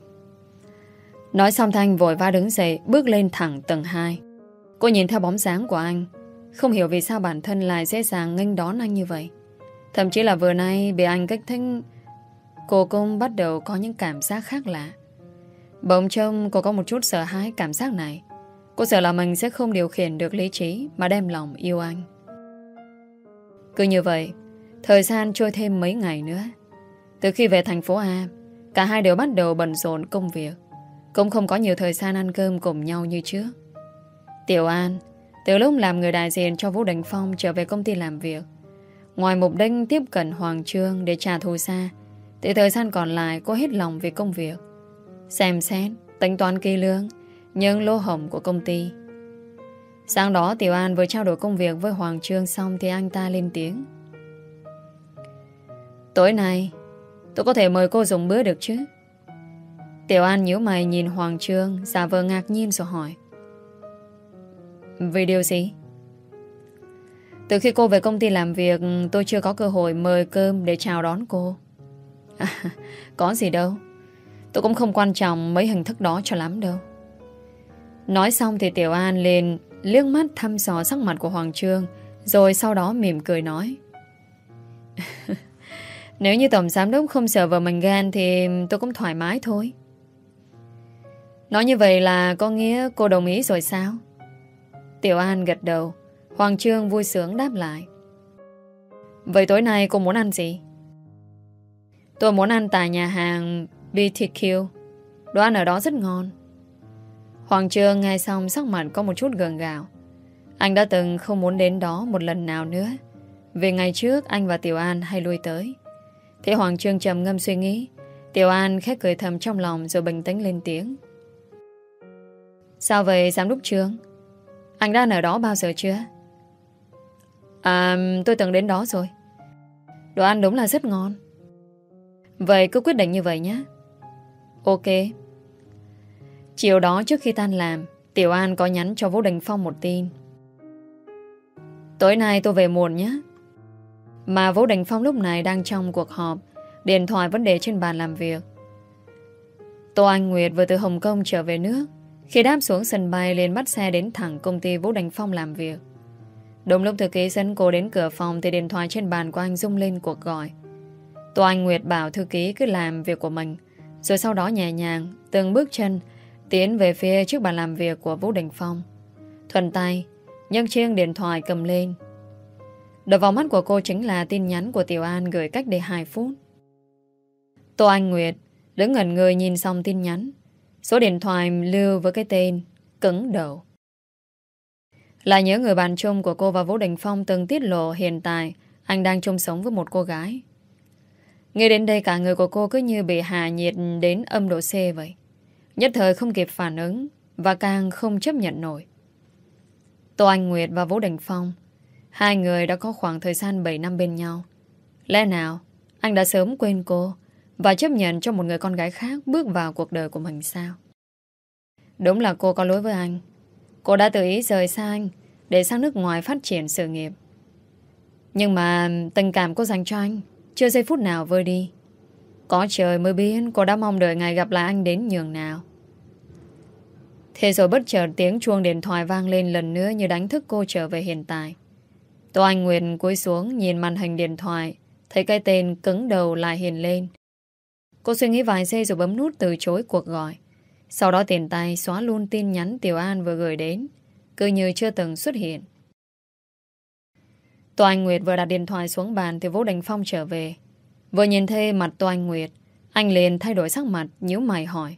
Nói xong Thanh vội va đứng dậy, Bước lên thẳng tầng 2 Cô nhìn theo bóng dáng của anh, Không hiểu vì sao bản thân lại dễ dàng nghênh đón anh như vậy. Thậm chí là vừa nay Bị anh kích thích Cô cũng bắt đầu có những cảm giác khác lạ. Bỗng trông cô có một chút sợ hãi cảm giác này. Cô sợ là mình sẽ không điều khiển được lý trí Mà đem lòng yêu anh. Cứ như vậy, Thời gian trôi thêm mấy ngày nữa. Từ khi về thành phố A, Cả hai đều bắt đầu bận rộn công việc. Cũng không có nhiều thời gian ăn cơm cùng nhau như trước. Tiểu An, Từ lúc làm người đại diện cho Vũ Đình Phong Trở về công ty làm việc, Ngoài mục đích tiếp cận Hoàng Trương Để trả thù xa thì thời gian còn lại cô hết lòng về công việc. Xem xét, tính toán kỳ lương Những lô hổng của công ty. Sáng đó Tiểu An vừa trao đổi công việc với Hoàng Trương xong Thì anh ta lên tiếng. Tối nay Tôi có thể mời cô dùng bữa được chứ? Tiểu An nhíu mày nhìn Hoàng Trương Giả vờ ngạc nhiên rồi hỏi. Vì điều gì? Từ khi cô về công ty làm việc Tôi chưa có cơ hội mời cơm Để chào đón cô à, [laughs] Có gì đâu. Tôi cũng không quan trọng mấy hình thức đó cho lắm đâu. Nói xong thì Tiểu An lên liếc mắt thăm dò sắc mặt của Hoàng Trương Rồi sau đó mỉm cười nói. [laughs] Nếu như Tổng Giám Đốc không sợ vợ mình gan Thì tôi cũng thoải mái thôi. Nói như vậy là có nghĩa cô đồng ý rồi sao? Tiểu An gật đầu Hoàng Trương vui sướng đáp lại. Vậy tối nay cô muốn ăn gì? Tôi muốn ăn tại nhà hàng BTQ Đồ ăn ở đó rất ngon. Hoàng Trương nghe xong sắc mặt có một chút gần gạo. Anh đã từng không muốn đến đó một lần nào nữa. Vì ngày trước anh và Tiểu An hay lui tới. Thế Hoàng Trương trầm ngâm suy nghĩ. Tiểu An khét cười thầm trong lòng Rồi bình tĩnh lên tiếng. Sao vậy, giám đốc Trương? Anh đã ở đó bao giờ chưa? À tôi từng đến đó rồi. Đồ ăn đúng là rất ngon. Vậy cứ quyết định như vậy nhé. Ok. Chiều đó trước khi tan làm, Tiểu An có nhắn cho Vũ Đình Phong một tin. Tối nay tôi về muộn nhé. Mà Vũ Đình Phong lúc này đang trong cuộc họp, Điện thoại vẫn để trên bàn làm việc. Tô Anh Nguyệt vừa từ Hồng Kông trở về nước, Khi đáp xuống sân bay lên bắt xe đến thẳng công ty Vũ Đình Phong làm việc. Đúng lúc thư ký dẫn cô đến cửa phòng Thì điện thoại trên bàn của anh rung lên cuộc gọi. Tô Anh Nguyệt bảo thư ký cứ làm việc của mình, Rồi sau đó nhẹ nhàng, Từng bước chân, Tiến về phía trước bàn làm việc của Vũ Đình Phong Thuần tay nhân chiêng điện thoại cầm lên Đập vào mắt của cô chính là tin nhắn của Tiểu An gửi cách đây 2 phút. Tô Anh Nguyệt đứng ngẩn người nhìn xong tin nhắn. Số điện thoại lưu với cái tên cứng đầu. Là nhớ người bạn chung của cô và Vũ Đình Phong từng tiết lộ hiện tại anh đang chung sống với một cô gái. Nghe đến đây cả người của cô cứ như bị hạ nhiệt đến âm độ C vậy. Nhất thời không kịp phản ứng và càng không chấp nhận nổi. Tô Anh Nguyệt và Vũ Đình Phong, Hai người đã có khoảng thời gian 7 năm bên nhau. Lẽ nào anh đã sớm quên cô và chấp nhận cho một người con gái khác bước vào cuộc đời của mình sao? Đúng là cô có lỗi với anh. Cô đã tự ý rời xa anh để sang nước ngoài phát triển sự nghiệp. Nhưng mà tình cảm cô dành cho anh chưa giây phút nào vơi đi. Có trời mới biết cô đã mong đợi ngày gặp lại anh đến nhường nào. Thế rồi bất chợt tiếng chuông điện thoại vang lên lần nữa như đánh thức cô trở về hiện tại. Tô Anh Nguyệt cúi xuống nhìn màn hình điện thoại, thấy cái tên cứng đầu lại hiện lên. Cô suy nghĩ vài giây rồi bấm nút từ chối cuộc gọi. Sau đó tiền tay xóa luôn tin nhắn Tiểu An vừa gửi đến, cứ như chưa từng xuất hiện. Tô Anh Nguyệt vừa đặt điện thoại xuống bàn thì Vũ Đình Phong trở về. Vừa nhìn thấy mặt Tô Anh Nguyệt, anh liền thay đổi sắc mặt, nhíu mày hỏi.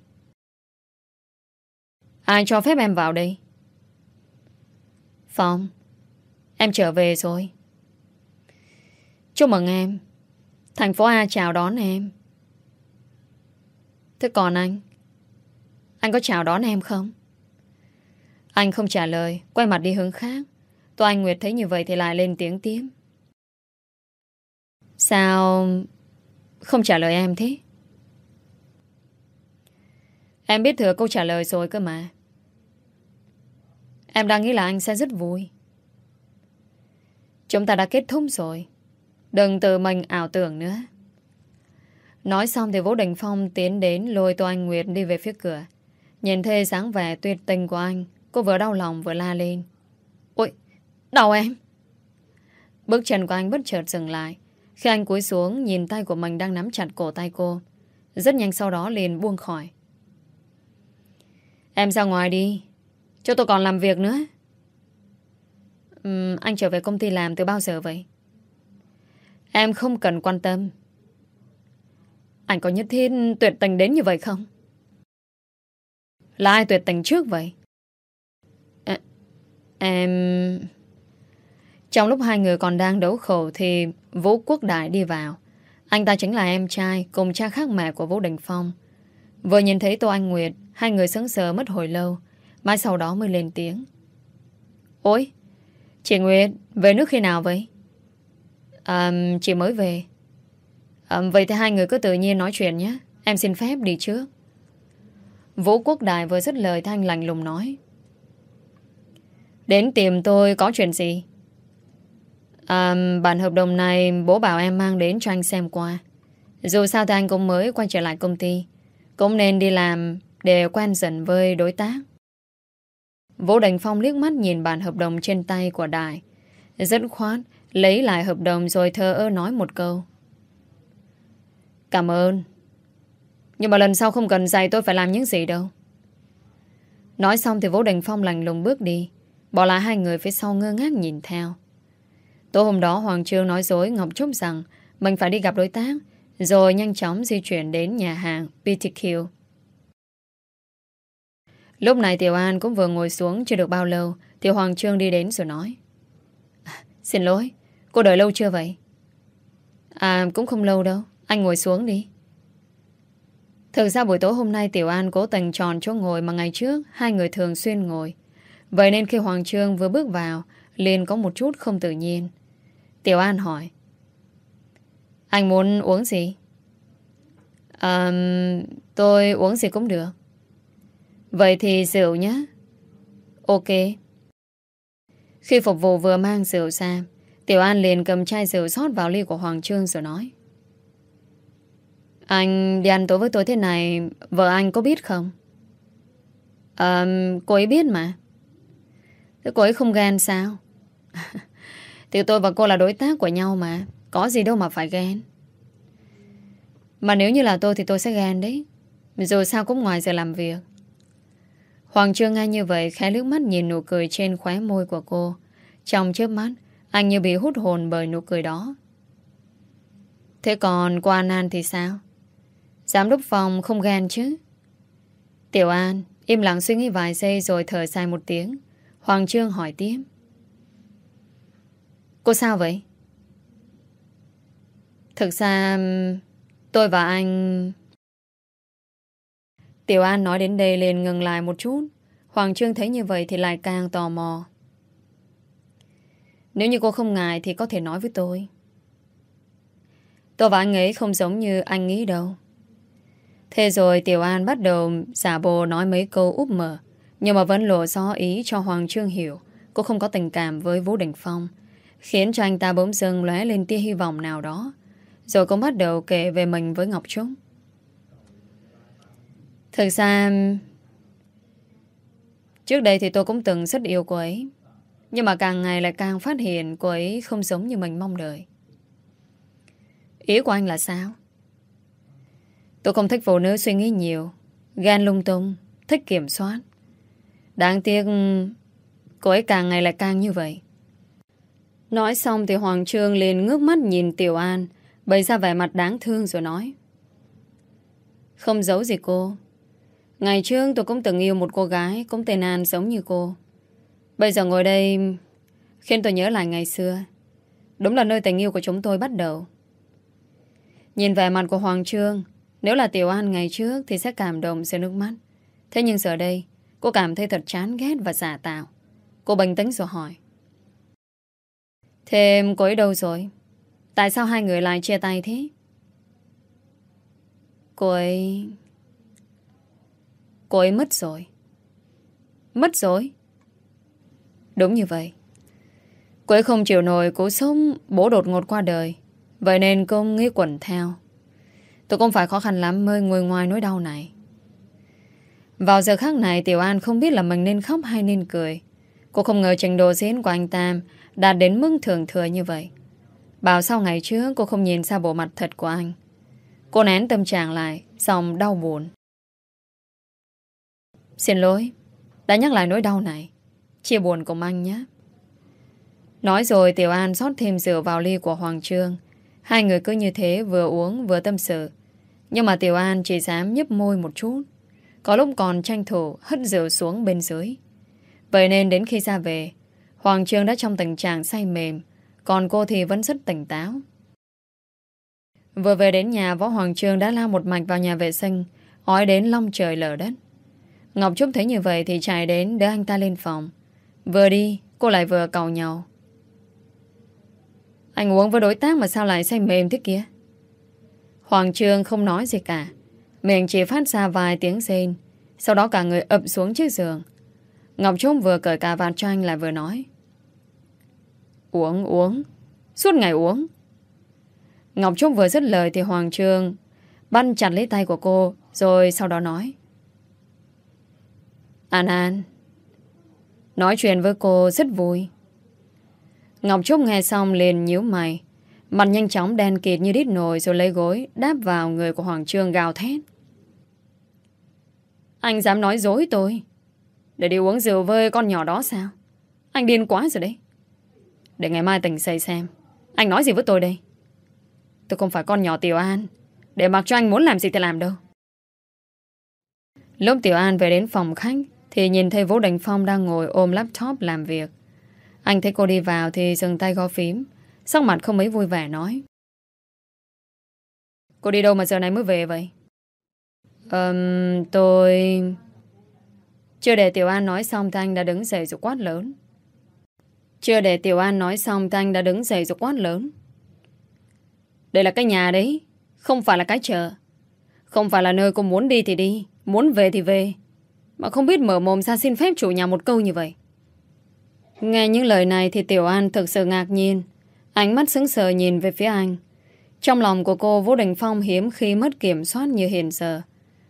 Ai cho phép em vào đây? Phong, em trở về rồi. Chúc mừng em. Thành phố A chào đón em. Thế còn anh? Anh có chào đón em không? Anh không trả lời, quay mặt đi hướng khác. Tô Anh Nguyệt thấy như vậy thì lại lên tiếng tiếp. Sao không trả lời em thế? Em biết thừa câu trả lời rồi cơ mà. Em đang nghĩ là anh sẽ rất vui. Chúng ta đã kết thúc rồi. Đừng tự mình ảo tưởng nữa. Nói xong thì Vũ Đình Phong tiến đến lôi Tô Anh Nguyệt đi về phía cửa. Nhìn thấy dáng vẻ tuyệt tình của anh, cô vừa đau lòng vừa la lên. Đau em! Bước chân của anh bất chợt dừng lại. Khi anh cúi xuống, nhìn tay của mình đang nắm chặt cổ tay cô. Rất nhanh sau đó liền buông khỏi. Em ra ngoài đi. Cho tôi còn làm việc nữa. Uhm, anh trở về công ty làm từ bao giờ vậy? Em không cần quan tâm. Anh có nhất thiết tuyệt tình đến như vậy không? Là ai tuyệt tình trước vậy? À, em... Trong lúc hai người còn đang đấu khổ thì Vũ Quốc Đại đi vào. Anh ta chính là em trai cùng cha khác mẹ của Vũ Đình Phong. Vừa nhìn thấy Tô Anh Nguyệt, hai người sững sờ mất hồi lâu, mãi sau đó mới lên tiếng. Ôi, chị Nguyệt, về nước khi nào vậy? À, chị mới về. À, vậy thì hai người cứ tự nhiên nói chuyện nhé. Em xin phép đi trước. Vũ Quốc Đại vừa dứt lời thanh lành lùng nói. Đến tìm tôi có chuyện gì? À, bản hợp đồng này bố bảo em mang đến cho anh xem qua. Dù sao thì anh cũng mới quay trở lại công ty. Cũng nên đi làm để quen dần với đối tác. Vũ Đình Phong liếc mắt nhìn bản hợp đồng trên tay của Đại. Rất khoát, lấy lại hợp đồng rồi thơ ơ nói một câu. Cảm ơn. Nhưng mà lần sau không cần dạy tôi phải làm những gì đâu. Nói xong thì Vũ Đình Phong lành lùng bước đi. Bỏ lại hai người phía sau ngơ ngác nhìn theo. Tối hôm đó Hoàng Trương nói dối Ngọc Trúc rằng mình phải đi gặp đối tác rồi nhanh chóng di chuyển đến nhà hàng BTQ. Lúc này Tiểu An cũng vừa ngồi xuống chưa được bao lâu thì Hoàng Trương đi đến rồi nói à, Xin lỗi, cô đợi lâu chưa vậy? À cũng không lâu đâu, anh ngồi xuống đi. Thực ra buổi tối hôm nay Tiểu An cố tình tròn chỗ ngồi mà ngày trước hai người thường xuyên ngồi. Vậy nên khi Hoàng Trương vừa bước vào liền có một chút không tự nhiên. Tiểu An hỏi Anh muốn uống gì? À, tôi uống gì cũng được. Vậy thì rượu nhé. Ok. Khi phục vụ vừa mang rượu ra, Tiểu An liền cầm chai rượu rót vào ly của Hoàng Trương rồi nói. Anh đi ăn tối với tôi thế này, vợ anh có biết không? À, cô ấy biết mà. Thế cô ấy không ghen sao? [laughs] Thì tôi và cô là đối tác của nhau mà. Có gì đâu mà phải ghen. Mà nếu như là tôi thì tôi sẽ ghen đấy. Dù sao cũng ngoài giờ làm việc. Hoàng Trương nghe như vậy khẽ lướt mắt nhìn nụ cười trên khóe môi của cô. Trong chớp mắt, Anh như bị hút hồn bởi nụ cười đó. Thế còn qua An thì sao? Giám đốc phòng không ghen chứ? Tiểu An, im lặng suy nghĩ vài giây rồi thở dài một tiếng. Hoàng Trương hỏi tiếp. Cô sao vậy? Thực ra tôi và anh... Tiểu An nói đến đây liền ngừng lại một chút. Hoàng Trương thấy như vậy thì lại càng tò mò. Nếu như cô không ngại thì có thể nói với tôi. Tôi và anh ấy không giống như anh nghĩ đâu. Thế rồi Tiểu An bắt đầu giả bộ nói mấy câu úp mở. Nhưng mà vẫn lộ rõ ý cho Hoàng Trương hiểu cô không có tình cảm với Vũ Đình Phong. Khiến cho anh ta bỗng dưng lóe lên tia hy vọng nào đó, Rồi cũng bắt đầu kể về mình với Ngọc Trúc. Thực ra, Trước đây thì tôi cũng từng rất yêu cô ấy, Nhưng mà càng ngày lại càng phát hiện Cô ấy không giống như mình mong đợi. Ý của anh là sao? Tôi không thích phụ nữ suy nghĩ nhiều, Gan lung tung, Thích kiểm soát. Đáng tiếc, Cô ấy càng ngày lại càng như vậy. Nói xong thì Hoàng Trương liền ngước mắt nhìn Tiểu An, bày ra vẻ mặt đáng thương rồi nói. Không giấu gì cô. Ngày trước tôi cũng từng yêu một cô gái cũng tên An giống như cô. Bây giờ ngồi đây khiến tôi nhớ lại ngày xưa. Đúng là nơi tình yêu của chúng tôi bắt đầu. Nhìn vẻ mặt của Hoàng Trương, nếu là Tiểu An ngày trước thì sẽ cảm động sẽ nước mắt. Thế nhưng giờ đây, cô cảm thấy thật chán ghét và giả tạo. Cô bình tĩnh rồi hỏi. Thế cô ấy đâu rồi? Tại sao hai người lại chia tay thế? Cô ấy... Cô ấy mất rồi. Mất rồi? Đúng như vậy. Cô ấy không chịu nổi cố sống bố đột ngột qua đời. Vậy nên cô nghĩ quẩn theo. Tôi không phải khó khăn lắm mới ngồi ngoài nỗi đau này. Vào giờ khác này, Tiểu An không biết là mình nên khóc hay nên cười. Cô không ngờ trình độ diễn của anh Tam Đạt đến mức thường thừa như vậy. Bảo sau ngày trước cô không nhìn ra bộ mặt thật của anh. Cô nén tâm trạng lại, Xong đau buồn. Xin lỗi, Đã nhắc lại nỗi đau này. Chia buồn cùng anh nhé. Nói rồi Tiểu An rót thêm rượu vào ly của Hoàng Trương. Hai người cứ như thế vừa uống vừa tâm sự. Nhưng mà Tiểu An chỉ dám nhấp môi một chút. Có lúc còn tranh thủ hất rượu xuống bên dưới. Vậy nên đến khi ra về Hoàng Trương đã trong tình trạng say mềm, Còn cô thì vẫn rất tỉnh táo. Vừa về đến nhà, Võ Hoàng Trương đã lao một mạch vào nhà vệ sinh, Ói đến long trời lở đất. Ngọc Trúc thấy như vậy Thì chạy đến đỡ anh ta lên phòng. Vừa đi, cô lại vừa cầu nhau. Anh uống với đối tác Mà sao lại say mềm thế kia? Hoàng Trương không nói gì cả. Miệng chỉ phát ra vài tiếng rên, Sau đó cả người ập xuống chiếc giường. Ngọc Trúc vừa cởi cà vạt cho anh lại vừa nói. Uống uống. Suốt ngày uống. Ngọc Trúc vừa dứt lời thì Hoàng Trương băn chặt lấy tay của cô, rồi sau đó nói. An An, Nói chuyện với cô rất vui. Ngọc Trúc nghe xong liền nhíu mày, Mặt nhanh chóng đen kịt như đít nồi Rồi lấy gối đáp vào người của Hoàng Trương gào thét. Anh dám nói dối tôi? Để đi uống rượu với con nhỏ đó sao? Anh điên quá rồi đấy. Để ngày mai tỉnh xây xem. Anh nói gì với tôi đây? Tôi không phải con nhỏ Tiểu An. Để mặc cho anh muốn làm gì thì làm đâu. Lúc Tiểu An về đến phòng khách Thì nhìn thấy Vũ Đình Phong đang ngồi ôm laptop làm việc. Anh thấy cô đi vào Thì dừng tay gõ phím. Sắc mặt không mấy vui vẻ nói. Cô đi đâu mà giờ này mới về vậy? Um, Tôi Chưa để Tiểu An nói xong Thì anh đã đứng dậy rồi quát lớn. Chưa để Tiểu An nói xong Thanh đã đứng dậy rồi quát lớn. Đây là cái nhà đấy, Không phải là cái chợ. Không phải là nơi cô muốn đi thì đi, Muốn về thì về. Mà không biết mở mồm ra xin phép chủ nhà một câu như vậy. Nghe những lời này Thì Tiểu An thực sự ngạc nhiên. Ánh mắt sững sờ nhìn về phía anh. Trong lòng của cô, Vũ Đình Phong hiếm khi mất kiểm soát như hiện giờ.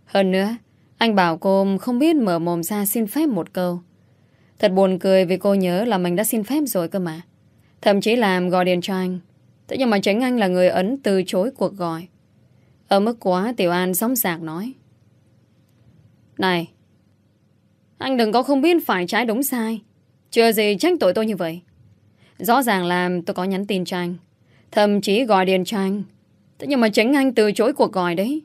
Hơn nữa, Anh bảo cô không biết mở mồm ra xin phép một câu. Thật buồn cười vì cô nhớ là mình đã xin phép rồi cơ mà Thậm chí làm gọi điện cho anh Thế nhưng mà tránh anh là người ấn từ chối cuộc gọi. Ở mức quá Tiểu An sóng sạc nói. Này, anh đừng có không biết phải trái đúng sai. Chưa gì trách tội tôi như vậy. Rõ ràng là tôi có nhắn tin cho anh. Thậm chí gọi điện cho anh. Thế nhưng mà tránh anh từ chối cuộc gọi đấy.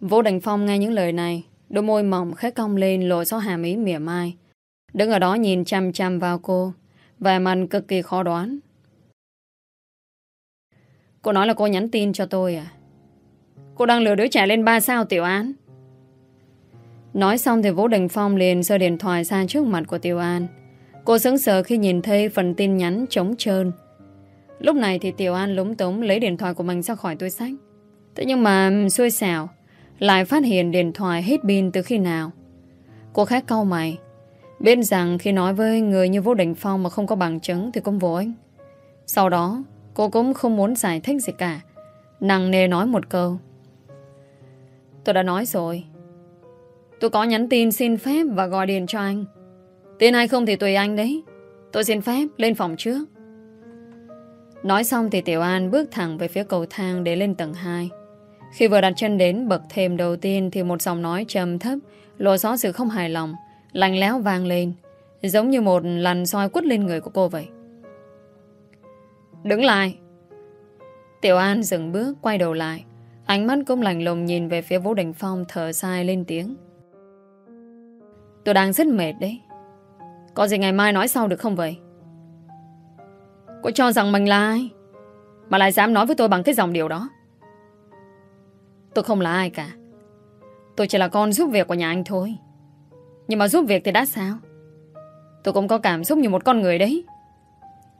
Vô Đình Phong nghe những lời này, đôi môi mỏng khẽ cong lên lộ ra hàm ý mỉa mai. Đứng ở đó nhìn chăm chăm vào cô, và mặt cực kỳ khó đoán. Cô nói là cô nhắn tin cho tôi à? Cô đang lừa đứa trẻ lên ba sao Tiểu An? Nói xong thì Vũ Đình Phong liền giơ điện thoại ra trước mặt của Tiểu An. Cô sững sờ khi nhìn thấy phần tin nhắn trống trơn. Lúc này thì Tiểu An lúng túng lấy điện thoại của mình ra khỏi túi sách. Thế nhưng mà xui xẻo. Lại phát hiện điện thoại hết pin từ khi nào? Cô khác câu mày. Biết rằng khi nói với người như Vũ Đình Phong mà không có bằng chứng thì cũng vô ích. Sau đó, Cô cũng không muốn giải thích gì cả. Nặng nề nói một câu. Tôi đã nói rồi. Tôi có nhắn tin xin phép và gọi điện cho anh. Tin hay không thì tùy anh đấy. Tôi xin phép lên phòng trước. Nói xong thì Tiểu An bước thẳng về phía cầu thang để lên tầng 2 khi vừa đặt chân đến bậc thềm đầu tiên Thì một giọng nói trầm thấp, Lộ rõ sự không hài lòng, Lạnh lẽo vang lên, Giống như một lần soi quất lên người của cô vậy. Đứng lại. Tiểu An dừng bước, quay đầu lại. Ánh mắt cũng lành lùng nhìn về phía Vũ Đình Phong thở dài lên tiếng. Tôi đang rất mệt đấy. Có gì ngày mai nói sau được không vậy? Cô cho rằng mình là ai? Mà lại dám nói với tôi bằng cái dòng điều đó. Tôi không là ai cả. Tôi chỉ là con giúp việc của nhà anh thôi. Nhưng mà giúp việc thì đã sao? Tôi cũng có cảm xúc như một con người đấy.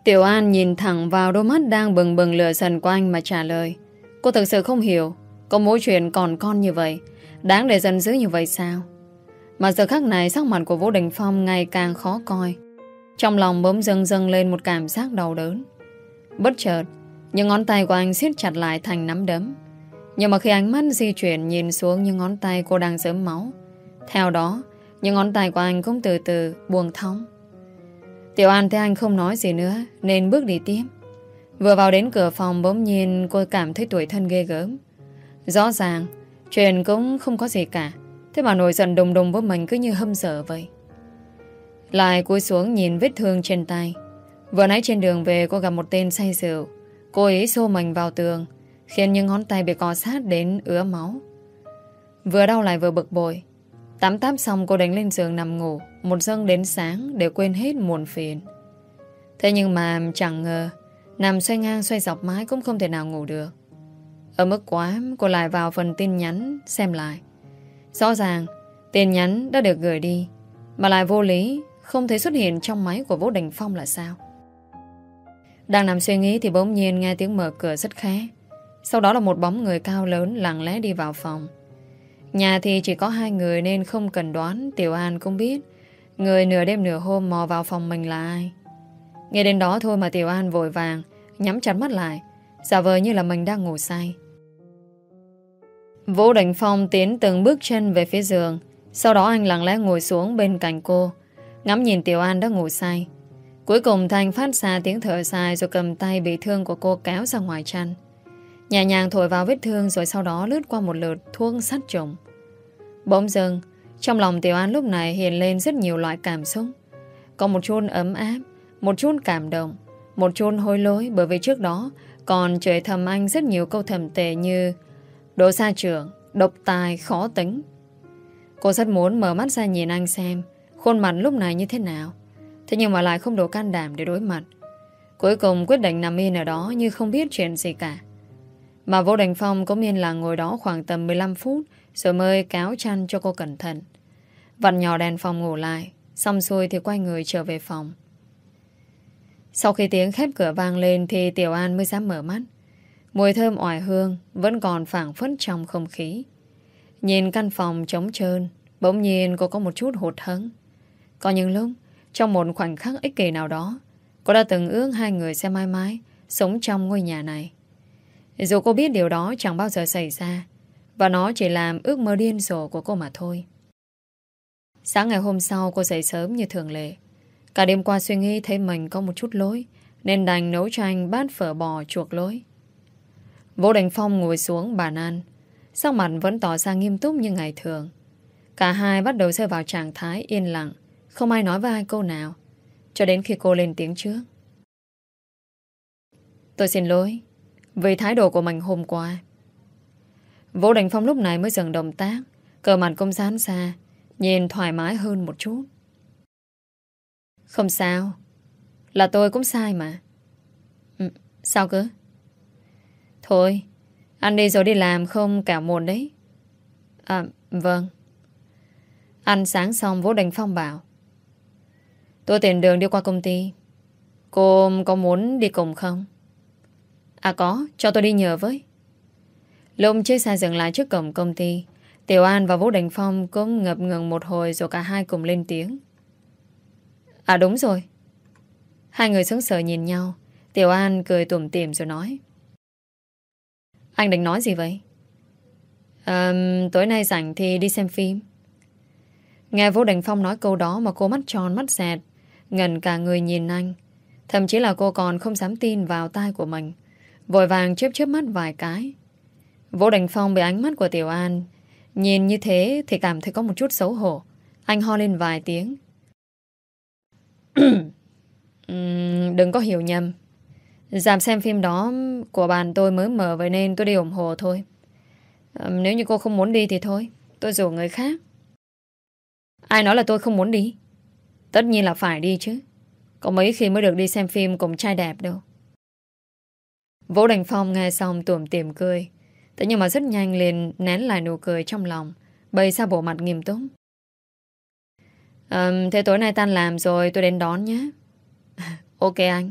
Tiểu An nhìn thẳng vào đôi mắt đang bừng bừng lửa dần của anh mà trả lời. Cô thực sự không hiểu có mối chuyện còn con như vậy Đáng để giận dữ như vậy sao? Mà giờ khắc này sắc mặt của Vũ Đình Phong Ngày càng khó coi. Trong lòng bỗng dâng dâng lên một cảm giác đau đớn. Bất chợt, Những ngón tay của anh siết chặt lại thành nắm đấm. Nhưng mà khi ánh mắt di chuyển Nhìn xuống những ngón tay cô đang dớm máu, Theo đó, Những ngón tay của anh cũng từ từ buông thóng Tiểu An thấy anh không nói gì nữa, Nên bước đi tiếp. Vừa vào đến cửa phòng, bỗng nhiên cô cảm thấy tuổi thân ghê gớm. Rõ ràng, Chuyện cũng không có gì cả, Thế mà nổi giận đùng đùng với mình cứ như hâm dở vậy. Lại cúi xuống nhìn vết thương trên tay. Vừa nãy trên đường về, cô gặp một tên say rượu. Cô ấy xô mình vào tường Khiến những ngón tay bị cò sát đến ứa máu. Vừa đau lại vừa bực bội, Tắm táp xong cô đánh lên giường nằm ngủ, Một dâng đến sáng để quên hết muộn phiền. Thế nhưng mà chẳng ngờ, Nằm xoay ngang xoay dọc mái cũng không thể nào ngủ được. Ở mức quá, Cô lại vào phần tin nhắn xem lại. Rõ ràng, Tin nhắn đã được gửi đi, Mà lại vô lý, Không thấy xuất hiện trong máy của Vũ Đình Phong là sao? Đang nằm suy nghĩ Thì bỗng nhiên nghe tiếng mở cửa rất khẽ. Sau đó là một bóng người cao lớn Lặng lẽ đi vào phòng. Nhà thì chỉ có hai người nên không cần đoán, Tiểu An cũng biết. Người nửa đêm nửa hôm mò vào phòng mình là ai? Nghe đến đó thôi mà Tiểu An vội vàng, Nhắm chặt mắt lại, Giả vờ như là mình đang ngủ say. Vũ Đình Phong tiến từng bước chân về phía giường, Sau đó anh lặng lẽ ngồi xuống bên cạnh cô, Ngắm nhìn Tiểu An đã ngủ say. Cuối cùng Thanh phát ra tiếng thở dài Rồi cầm tay bị thương của cô kéo ra ngoài chăn. Nhẹ nhàng thổi vào vết thương Rồi sau đó lướt qua một lượt thuốc sát trùng. Bỗng dưng, Trong lòng Tiểu An lúc này hiện lên rất nhiều loại cảm xúc. Có một chút ấm áp, Một chút cảm động, Một chút hối lỗi bởi vì trước đó Còn trời thầm anh rất nhiều câu thầm tệ như Đồ xa trưởng, Độc tài khó tính. Cô rất muốn mở mắt ra nhìn anh xem Khuôn mặt lúc này như thế nào, Thế nhưng mà lại không đủ can đảm để đối mặt. Cuối cùng quyết định nằm yên ở đó Như không biết chuyện gì cả. Mà Vô Đình Phong cũng yên là ngồi đó khoảng tầm 15 phút, Rồi mới cáo chăn cho cô cẩn thận. Vặn nhỏ đèn phòng ngủ lại, Xong xuôi thì quay người trở về phòng. Sau khi tiếng khép cửa vang lên Thì Tiểu An mới dám mở mắt. Mùi thơm oải hương Vẫn còn phảng phất trong không khí. Nhìn căn phòng trống trơn, Bỗng nhiên cô có một chút hụt hẫng. Có những lúc, Trong một khoảnh khắc ích kỷ nào đó, Cô đã từng ước hai người sẽ mãi mãi Sống trong ngôi nhà này. Dù cô biết điều đó, chẳng bao giờ xảy ra. Và nó chỉ làm ước mơ điên rồ của cô mà thôi. Sáng ngày hôm sau, cô dậy sớm như thường lệ. Cả đêm qua suy nghĩ thấy mình có một chút lỗi, Nên đành nấu cho anh bát phở bò chuộc lỗi. Vô Đành Phong ngồi xuống bàn ăn. Sắc mặt vẫn tỏ ra nghiêm túc như ngày thường. Cả hai bắt đầu rơi vào trạng thái yên lặng, Không ai nói với ai câu nào, Cho đến khi cô lên tiếng trước. Tôi xin lỗi vì thái độ của mình hôm qua. Vũ Đình Phong lúc này mới dừng động tác Cờ mặt công sán xa Nhìn thoải mái hơn một chút. Không sao Là tôi cũng sai mà. Ừ, Sao cơ? Thôi Ăn đi rồi đi làm không cả muộn đấy. À vâng. Ăn sáng xong Vũ Đình Phong bảo Tôi tiền đường đi qua công ty. Cô có muốn đi cùng không? À có, cho tôi đi nhờ với Lúc chiếc xe dừng lại trước cổng công ty Tiểu An và Vũ Đình Phong cũng ngập ngừng một hồi rồi cả hai cùng lên tiếng. À đúng rồi. Hai người sững sờ nhìn nhau. Tiểu An cười tủm tỉm rồi nói. Anh định nói gì vậy? À, tối nay rảnh thì đi xem phim. Nghe Vũ Đình Phong nói câu đó mà cô mắt tròn mắt dẹt, ngần cả người nhìn anh. Thậm chí là cô còn không dám tin vào tai của mình. Vội vàng chớp chớp mắt vài cái. Vũ đành Phong bị ánh mắt của Tiểu An Nhìn như thế thì cảm thấy có một chút xấu hổ. Anh ho lên vài tiếng. [clears throat] Đừng có hiểu nhầm. Giảm xem phim đó của bạn tôi mới mở vậy nên tôi đi ủng hộ thôi. Nếu như cô không muốn đi thì thôi. Tôi rủ người khác. Ai nói là tôi không muốn đi? Tất nhiên là phải đi chứ. Có mấy khi mới được đi xem phim cùng trai đẹp đâu. Vũ Đình Phong nghe xong tủm tìm cười. Thế nhưng mà rất nhanh liền nén lại nụ cười trong lòng Bày ra bộ mặt nghiêm túc. Um, Thế tối nay tan làm rồi tôi đến đón nhé. [laughs] Ok anh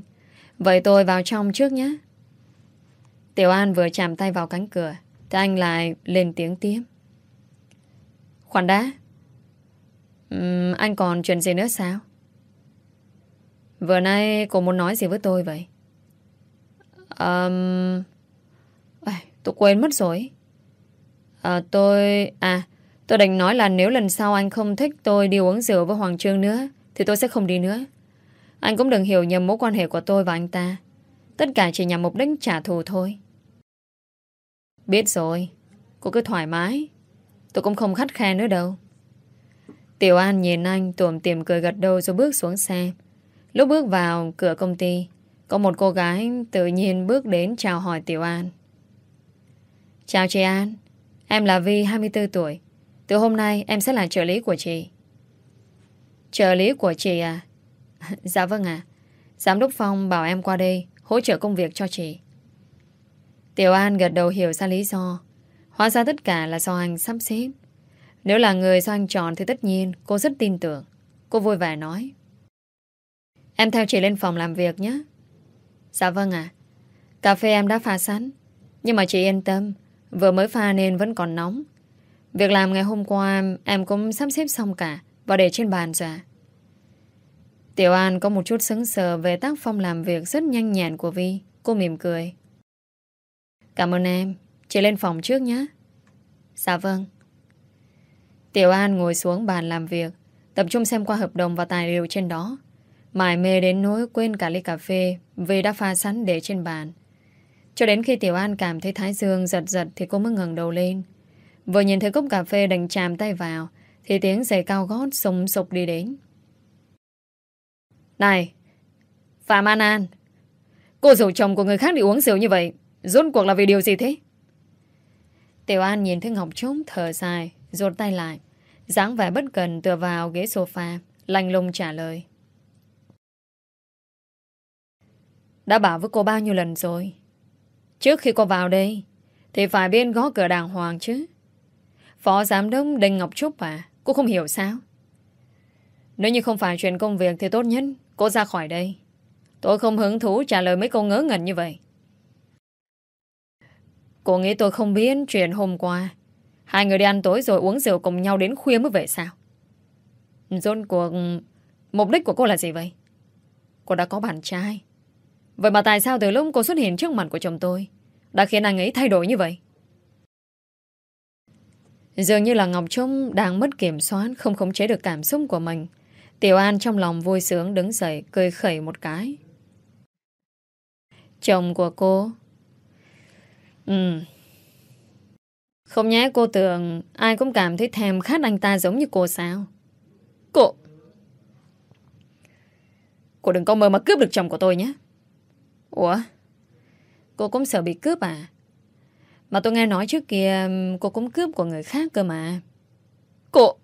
Vậy tôi vào trong trước nhé. Tiểu An vừa chạm tay vào cánh cửa Thì anh lại lên tiếng tiếp. Khoan đã. Um, Anh còn chuyện gì nữa sao? Vừa nay cô muốn nói gì với tôi vậy? Um, Tôi quên mất rồi. À, Tôi À Tôi định nói là nếu lần sau anh không thích tôi đi uống rượu với Hoàng Trương nữa Thì tôi sẽ không đi nữa. Anh cũng đừng hiểu nhầm mối quan hệ của tôi và anh ta. Tất cả chỉ nhằm mục đích trả thù thôi. Biết rồi. Cô cứ thoải mái. Tôi cũng không khắt khe nữa đâu. Tiểu An nhìn anh tuồm tìm cười gật đầu rồi bước xuống xe. Lúc bước vào cửa công ty có một cô gái tự nhiên bước đến chào hỏi Tiểu An. Chào chị An, Em là Vi 24 tuổi. Từ hôm nay em sẽ là trợ lý của chị. Trợ lý của chị à? [laughs] Dạ vâng ạ. Giám đốc Phong bảo em qua đây Hỗ trợ công việc cho chị. Tiểu An gật đầu hiểu ra lý do. Hóa ra tất cả là do anh sắp xếp. Nếu là người do anh chọn Thì tất nhiên cô rất tin tưởng. Cô vui vẻ nói. Em theo chị lên phòng làm việc nhé. Dạ vâng ạ. Cà phê em đã pha sẵn. Nhưng mà chị yên tâm, Vừa mới pha nên vẫn còn nóng. Việc làm ngày hôm qua Em cũng sắp xếp xong cả Và để trên bàn rồi Tiểu An có một chút sững sờ Về tác phong làm việc rất nhanh nhẹn của Vi. Cô mỉm cười. Cảm ơn em. Chị lên phòng trước nhé. Dạ vâng. Tiểu An ngồi xuống bàn làm việc, Tập trung xem qua hợp đồng và tài liệu trên đó. Mải mê đến nỗi quên cả ly cà phê Vì đã pha sẵn để trên bàn. Cho đến khi Tiểu An cảm thấy Thái Dương giật giật Thì cô mới ngẩng đầu lên. Vừa nhìn thấy cốc cà phê đành chạm tay vào, Thì tiếng giày cao gót sùng sục đi đến. Này, Phạm An An, Cô rủ chồng của người khác đi uống rượu như vậy, Rốt cuộc là vì điều gì thế? Tiểu An nhìn thấy Ngọc Trúc thở dài Rột tay lại, dáng vẻ bất cần tựa vào ghế sofa Lành lùng trả lời. Đã bảo với cô bao nhiêu lần rồi? Trước khi cô vào đây, Thì phải bên gõ cửa đàng hoàng chứ. Phó giám đốc Đinh Ngọc Trúc à Cô không hiểu sao? Nếu như không phải chuyện công việc Thì tốt nhất cô ra khỏi đây. Tôi không hứng thú trả lời mấy câu ngớ ngẩn như vậy. Cô nghĩ tôi không biết chuyện hôm qua, Hai người đi ăn tối rồi uống rượu cùng nhau đến khuya mới về sao? Rốt cuộc, Mục đích của cô là gì vậy? Cô đã có bạn trai. Vậy mà tại sao từ lúc cô xuất hiện trước mặt của chồng tôi Đã khiến anh ấy thay đổi như vậy? Dường như là Ngọc Trung đang mất kiểm soát, Không khống chế được cảm xúc của mình. Tiểu An trong lòng vui sướng đứng dậy, Cười khẩy một cái. Chồng của cô? Ừ. Không nhé cô tưởng Ai cũng cảm thấy thèm khát anh ta giống như cô sao? Cô! Cô đừng có mơ mà cướp được chồng của tôi nhé. Ủa? Cô cũng sợ bị cướp à? Mà tôi nghe nói trước kia Cô cũng cướp của người khác cơ mà. Cô!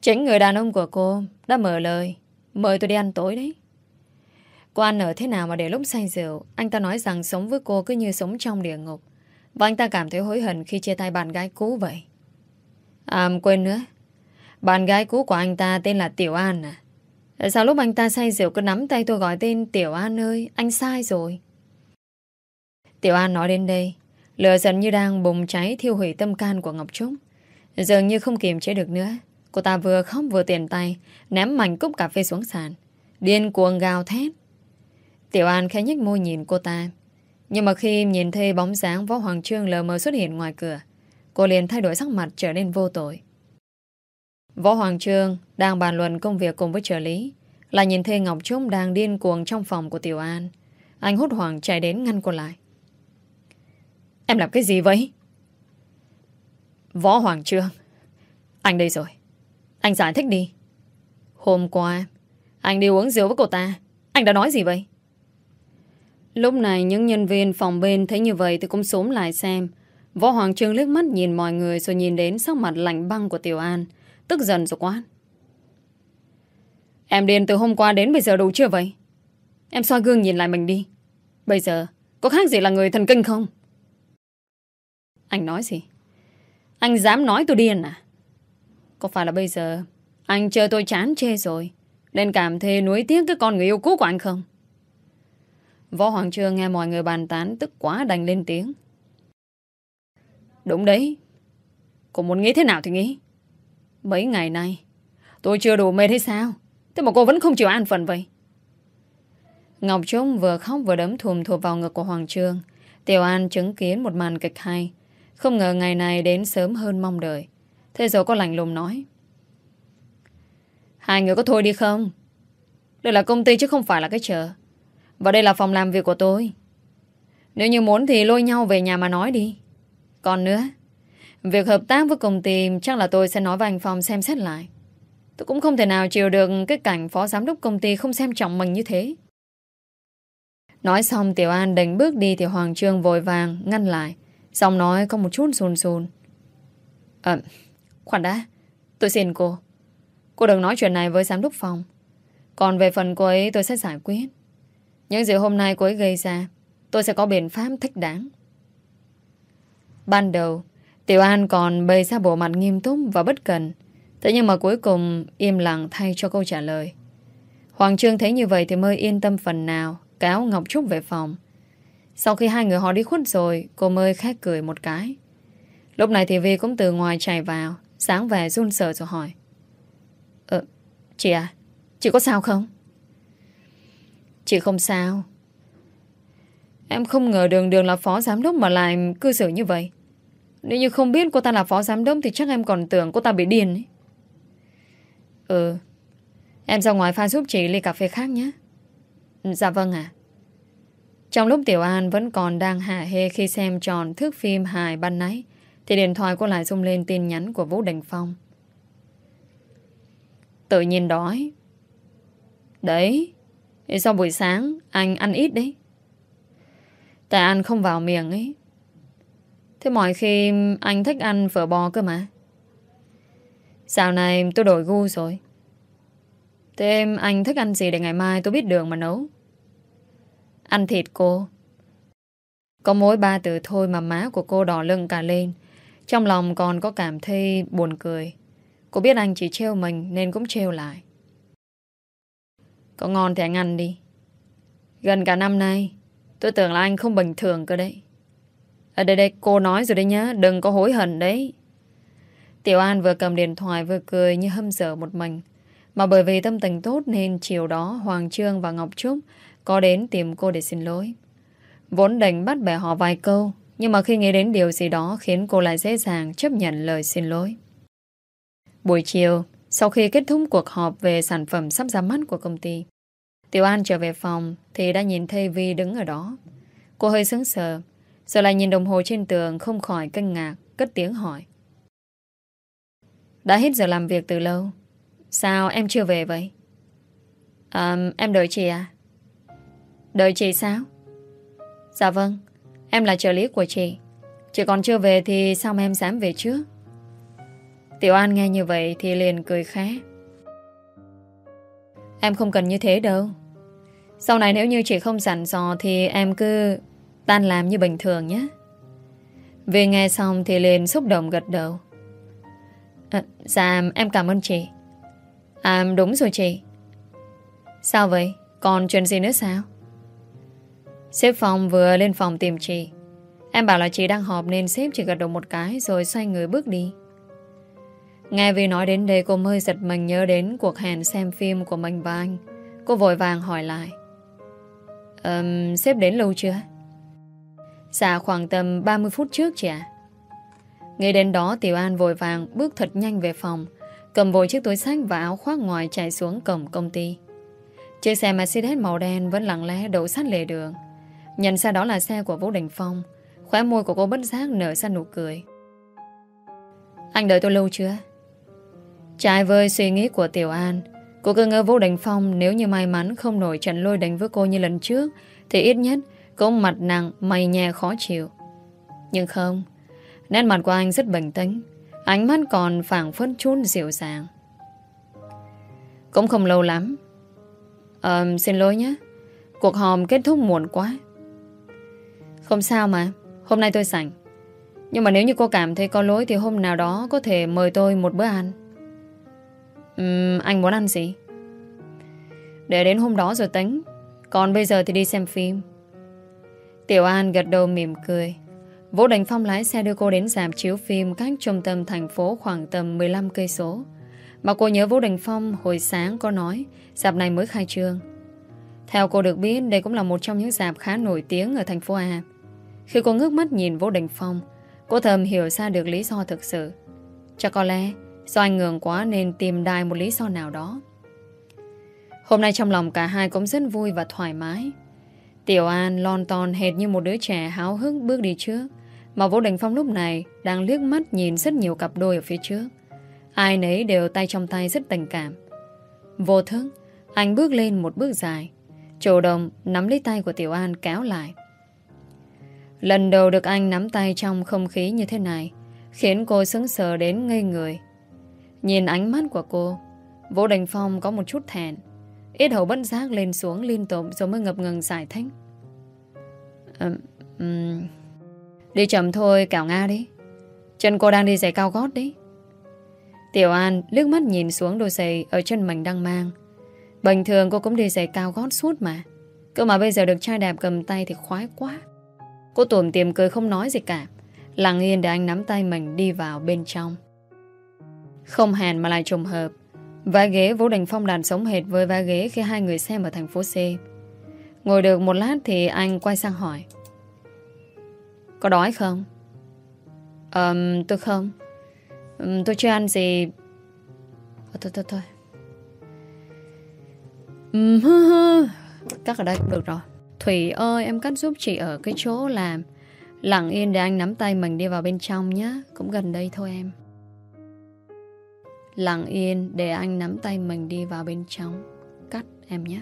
Chính người đàn ông của cô Đã mở lời, Mời tôi đi ăn tối đấy. Cô ăn ở thế nào mà để lúc say rượu, Anh ta nói rằng sống với cô cứ như sống trong địa ngục. Và anh ta cảm thấy hối hận Khi chia tay bạn gái cũ vậy. À quên nữa. Bạn gái cũ của anh ta tên là Tiểu An à? Sao lúc anh ta say rượu cứ nắm tay tôi gọi tên Tiểu An ơi, anh sai rồi. Tiểu An nói đến đây, lửa giận như đang bùng cháy thiêu hủy tâm can của Ngọc Trúc. Dường như không kiềm chế được nữa. Cô ta vừa khóc vừa tiền tay, ném mảnh cúp cà phê xuống sàn. Điên cuồng gào thét. Tiểu An khẽ nhếch môi nhìn cô ta. Nhưng mà khi nhìn thấy bóng dáng võ Hoàng Trương lờ mờ xuất hiện ngoài cửa, cô liền thay đổi sắc mặt trở nên vô tội. Võ Hoàng Trương đang bàn luận công việc cùng với trợ lý, Là nhìn thấy Ngọc Trúc đang điên cuồng trong phòng của Tiểu An. Anh hốt hoảng chạy đến ngăn cô lại. Em làm cái gì vậy? Võ Hoàng Trương, Anh đây rồi. Anh giải thích đi. Hôm qua, Anh đi uống rượu với cô ta. Anh đã nói gì vậy? Lúc này những nhân viên phòng bên thấy như vậy thì cũng xúm lại xem. Võ Hoàng Trương liếc mắt nhìn mọi người rồi nhìn đến sắc mặt lạnh băng của Tiểu An. Tức giận rồi quá Em điên từ hôm qua đến bây giờ đủ chưa vậy? Em soi gương nhìn lại mình đi. Bây giờ, có khác gì là người thần kinh không? Anh nói gì? Anh dám nói tôi điên à? Có phải là bây giờ Anh chờ tôi chán chê rồi, Nên cảm thấy nuối tiếc cái con người yêu cũ của anh không? Võ Hoàng Trương nghe mọi người bàn tán Tức quá đành lên tiếng. Đúng đấy. Cô muốn nghĩ thế nào thì nghĩ. Mấy ngày nay, Tôi chưa đủ mệt hay sao? Thế mà cô vẫn không chịu an phận vậy. Ngọc Trung vừa khóc vừa đấm thùm thuộc vào ngực của Hoàng Trương. Tiểu An chứng kiến một màn kịch hay. Không ngờ ngày này đến sớm hơn mong đợi. Thế rồi có lạnh lùng nói. Hai người có thôi đi không? Đây là công ty chứ không phải là cái chợ. Và đây là phòng làm việc của tôi. Nếu như muốn thì lôi nhau về nhà mà nói đi. Còn nữa Việc hợp tác với công ty, Chắc là tôi sẽ nói với anh Phong xem xét lại. Tôi cũng không thể nào chịu được Cái cảnh phó giám đốc công ty không xem trọng mình như thế. Nói xong, Tiểu An định bước đi Thì Hoàng Trương vội vàng ngăn lại. Xong nói có một chút xùn xùn Ờ Khoan đã, Tôi xin cô. Cô đừng nói chuyện này với giám đốc phòng Còn về phần cô ấy, tôi sẽ giải quyết. Những gì hôm nay cô ấy gây ra, Tôi sẽ có biện pháp thích đáng. Ban đầu Tiểu An còn bày ra bộ mặt nghiêm túc và bất cần. Thế nhưng mà cuối cùng Im lặng thay cho câu trả lời. Hoàng Trương thấy như vậy Thì mới yên tâm phần nào Cáo Ngọc Trúc về phòng. Sau khi hai người họ đi khuất rồi Cô mới khét cười một cái. Lúc này thì Vi cũng từ ngoài chạy vào Sáng về run sợ rồi hỏi. Ờ, chị à Chị có sao không? Chị không sao. Em không ngờ đường đường là phó giám đốc Mà lại cư xử như vậy. Nếu như không biết cô ta là phó giám đốc Thì chắc em còn tưởng cô ta bị điên ấy. Ừ. Em ra ngoài pha giúp chị ly cà phê khác nhé. Dạ vâng ạ. Trong lúc Tiểu An vẫn còn đang hạ hê Khi xem tròn thước phim hài ban nãy, Thì điện thoại cô lại rung lên tin nhắn của Vũ Đình Phong. Tự nhiên đói Đấy Sau buổi sáng anh ăn ít đấy. Tại ăn không vào miệng ấy Thế mọi khi anh thích ăn phở bò cơ mà. Dạo này tôi đổi gu rồi. Thế anh thích ăn gì để ngày mai tôi biết đường mà nấu? Ăn thịt cô. Có mỗi ba từ thôi mà má của cô đỏ lưng cả lên. Trong lòng còn có cảm thấy buồn cười. Cô biết anh chỉ trêu mình Nên cũng trêu lại. Có ngon thì anh ăn đi. Gần cả năm nay, Tôi tưởng là anh không bình thường cơ đấy à, đây đây cô nói rồi đấy nhá Đừng có hối hận đấy. Tiểu An vừa cầm điện thoại vừa cười như hâm dở một mình. Mà bởi vì tâm tình tốt Nên chiều đó Hoàng Trương và Ngọc Trúc Có đến tìm cô để xin lỗi. Vốn định bắt bẻ họ vài câu Nhưng mà khi nghĩ đến điều gì đó Khiến cô lại dễ dàng chấp nhận lời xin lỗi. Buổi chiều, sau khi kết thúc cuộc họp về sản phẩm sắp ra mắt của công ty, Tiểu An trở về phòng thì đã nhìn thấy Vi đứng ở đó. Cô hơi sững sờ, rồi lại nhìn đồng hồ trên tường không khỏi kinh ngạc, cất tiếng hỏi. Đã hết giờ làm việc từ lâu. Sao em chưa về vậy? À, em đợi chị à? Đợi chị sao? Dạ vâng, em là trợ lý của chị. Chị còn chưa về thì sao mà em dám về trước? Tiểu An nghe như vậy thì liền cười khẽ. Em không cần như thế đâu. Sau này nếu như chị không sẵn dò thì em cứ tan làm như bình thường nhé. Vì nghe xong thì liền xúc động gật đầu. À, dạ em cảm ơn chị. À đúng rồi chị. Sao vậy? Còn chuyện gì nữa sao? Sếp phòng vừa lên phòng tìm chị. Em bảo là chị đang họp nên sếp chỉ gật đầu một cái rồi xoay người bước đi. Nghe vì nói đến đây cô mới giật mình nhớ đến cuộc hẹn xem phim của mình và anh. Cô vội vàng hỏi lại. Um, sếp đến lâu chưa? Dạ khoảng tầm 30 phút trước chị ạ. Nghe đến đó Tiểu An vội vàng bước thật nhanh về phòng, cầm vội chiếc túi sách và áo khoác ngoài chạy xuống cổng công ty. Chiếc xe Mercedes màu đen vẫn lặng lẽ đổ sát lề đường. Nhận ra đó là xe của Vũ Đình Phong, khóe môi của cô bất giác nở ra nụ cười. Anh đợi tôi lâu chưa? Trái với suy nghĩ của Tiểu An Cô cứ ngờ Vũ Đình Phong Nếu như may mắn không nổi trận lôi đánh với cô như lần trước Thì ít nhất cũng mặt nặng mày nhè khó chịu. Nhưng không Nét mặt của anh rất bình tĩnh. Ánh mắt còn phảng phất chút dịu dàng. Cũng không lâu lắm. Ờ xin lỗi nhé. Cuộc họp kết thúc muộn quá. Không sao mà Hôm nay tôi sảnh. Nhưng mà nếu như cô cảm thấy có lỗi Thì hôm nào đó có thể mời tôi một bữa ăn. Uhm, Anh muốn ăn gì? Để đến hôm đó rồi tính. Còn bây giờ thì đi xem phim. Tiểu An gật đầu mỉm cười Vũ Đình Phong lái xe đưa cô đến giảm chiếu phim cách trung tâm thành phố khoảng tầm 15 cây số. Mà cô nhớ Vũ Đình Phong hồi sáng có nói dạp này mới khai trương. Theo cô được biết, đây cũng là một trong những dạp khá nổi tiếng ở thành phố A. Khi cô ngước mắt nhìn Vũ Đình Phong, cô thầm hiểu ra được lý do thực sự. Chắc có lẽ do anh ngường quá nên tìm đài một lý do nào đó. Hôm nay trong lòng cả hai cũng rất vui và thoải mái. Tiểu An lon ton hệt như một đứa trẻ háo hức bước đi trước. Mà Vũ Đình Phong lúc này đang liếc mắt nhìn rất nhiều cặp đôi ở phía trước. Ai nấy đều tay trong tay rất tình cảm. Vô thức, anh bước lên một bước dài. Chủ động nắm lấy tay của Tiểu An kéo lại. Lần đầu được anh nắm tay trong không khí như thế này khiến cô sững sờ đến ngây người. Nhìn ánh mắt của cô, Vũ Đình Phong có một chút thẹn. Ít hầu bất giác lên xuống liên tục rồi mới ngập ngừng giải thích. Um, um, đi chậm thôi cảo Nga đi. Chân cô đang đi giày cao gót đấy. Tiểu An liếc mắt nhìn xuống đôi giày ở chân mình đang mang. Bình thường cô cũng đi giày cao gót suốt mà. Cơ mà bây giờ được trai đẹp cầm tay thì khoái quá. Cô tủm tìm cười không nói gì cả. Lặng yên để anh nắm tay mình đi vào bên trong. Không hẹn mà lại trùng hợp. Vai ghế Vũ Đình Phong đàn sống hệt với vai ghế khi hai người xem ở thành phố C. Ngồi được một lát thì anh quay sang hỏi. Có đói không? Um, tôi không. Um, tôi chưa ăn gì. Thôi thôi thôi. thôi. Um, Cắt ở đây cũng được rồi. Thủy ơi em cắt giúp chị ở cái chỗ làm Lặng yên để anh nắm tay mình đi vào bên trong nhé Cũng gần đây thôi em Lặng yên, để anh nắm tay mình đi vào bên trong. Cắt em nhé.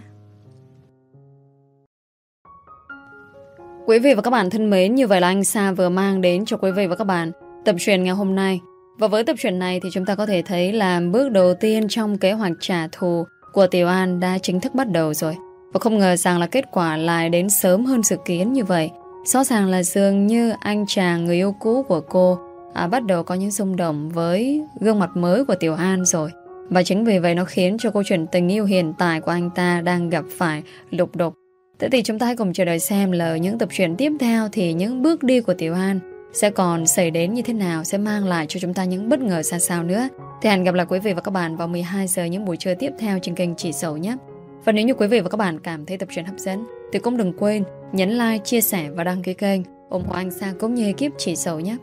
Quý vị và các bạn thân mến, Như vậy là anh Sa vừa mang đến cho quý vị và các bạn Tập truyền ngày hôm nay. Và với tập truyền này thì chúng ta có thể thấy là Bước đầu tiên trong kế hoạch trả thù Của Tiểu An đã chính thức bắt đầu rồi. Và không ngờ rằng là kết quả lại đến sớm hơn dự kiến như vậy. Rõ ràng là dường như anh chàng người yêu cũ của cô à, bắt đầu có những xung động với gương mặt mới của Tiểu An rồi. Và chính vì vậy nó khiến cho câu chuyện tình yêu hiện tại của anh ta đang gặp phải lục đục. Thế thì chúng ta hãy cùng chờ đợi xem là những tập truyện tiếp theo thì những bước đi của Tiểu An sẽ còn xảy đến như thế nào, sẽ mang lại cho chúng ta những bất ngờ xa sao nữa. Thì hẹn gặp lại quý vị và các bạn vào 12 giờ những buổi trưa tiếp theo trên kênh Chỉ Sầu nhé. Và nếu như quý vị và các bạn cảm thấy tập truyện hấp dẫn thì cũng đừng quên nhấn like, chia sẻ và đăng ký kênh ủng hộ anh Sang cũng như ekip Chỉ Sầu nhé.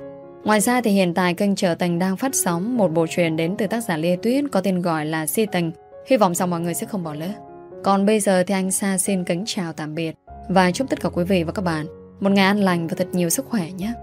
Ngoài ra thì hiện tại kênh Trở Tình đang phát sóng một bộ truyền đến từ tác giả Lê Tuyết có tên gọi là Si Tình. Hy vọng rằng mọi người sẽ không bỏ lỡ. Còn bây giờ thì anh Sa xin kính chào tạm biệt và chúc tất cả quý vị và các bạn một ngày an lành và thật nhiều sức khỏe nhé.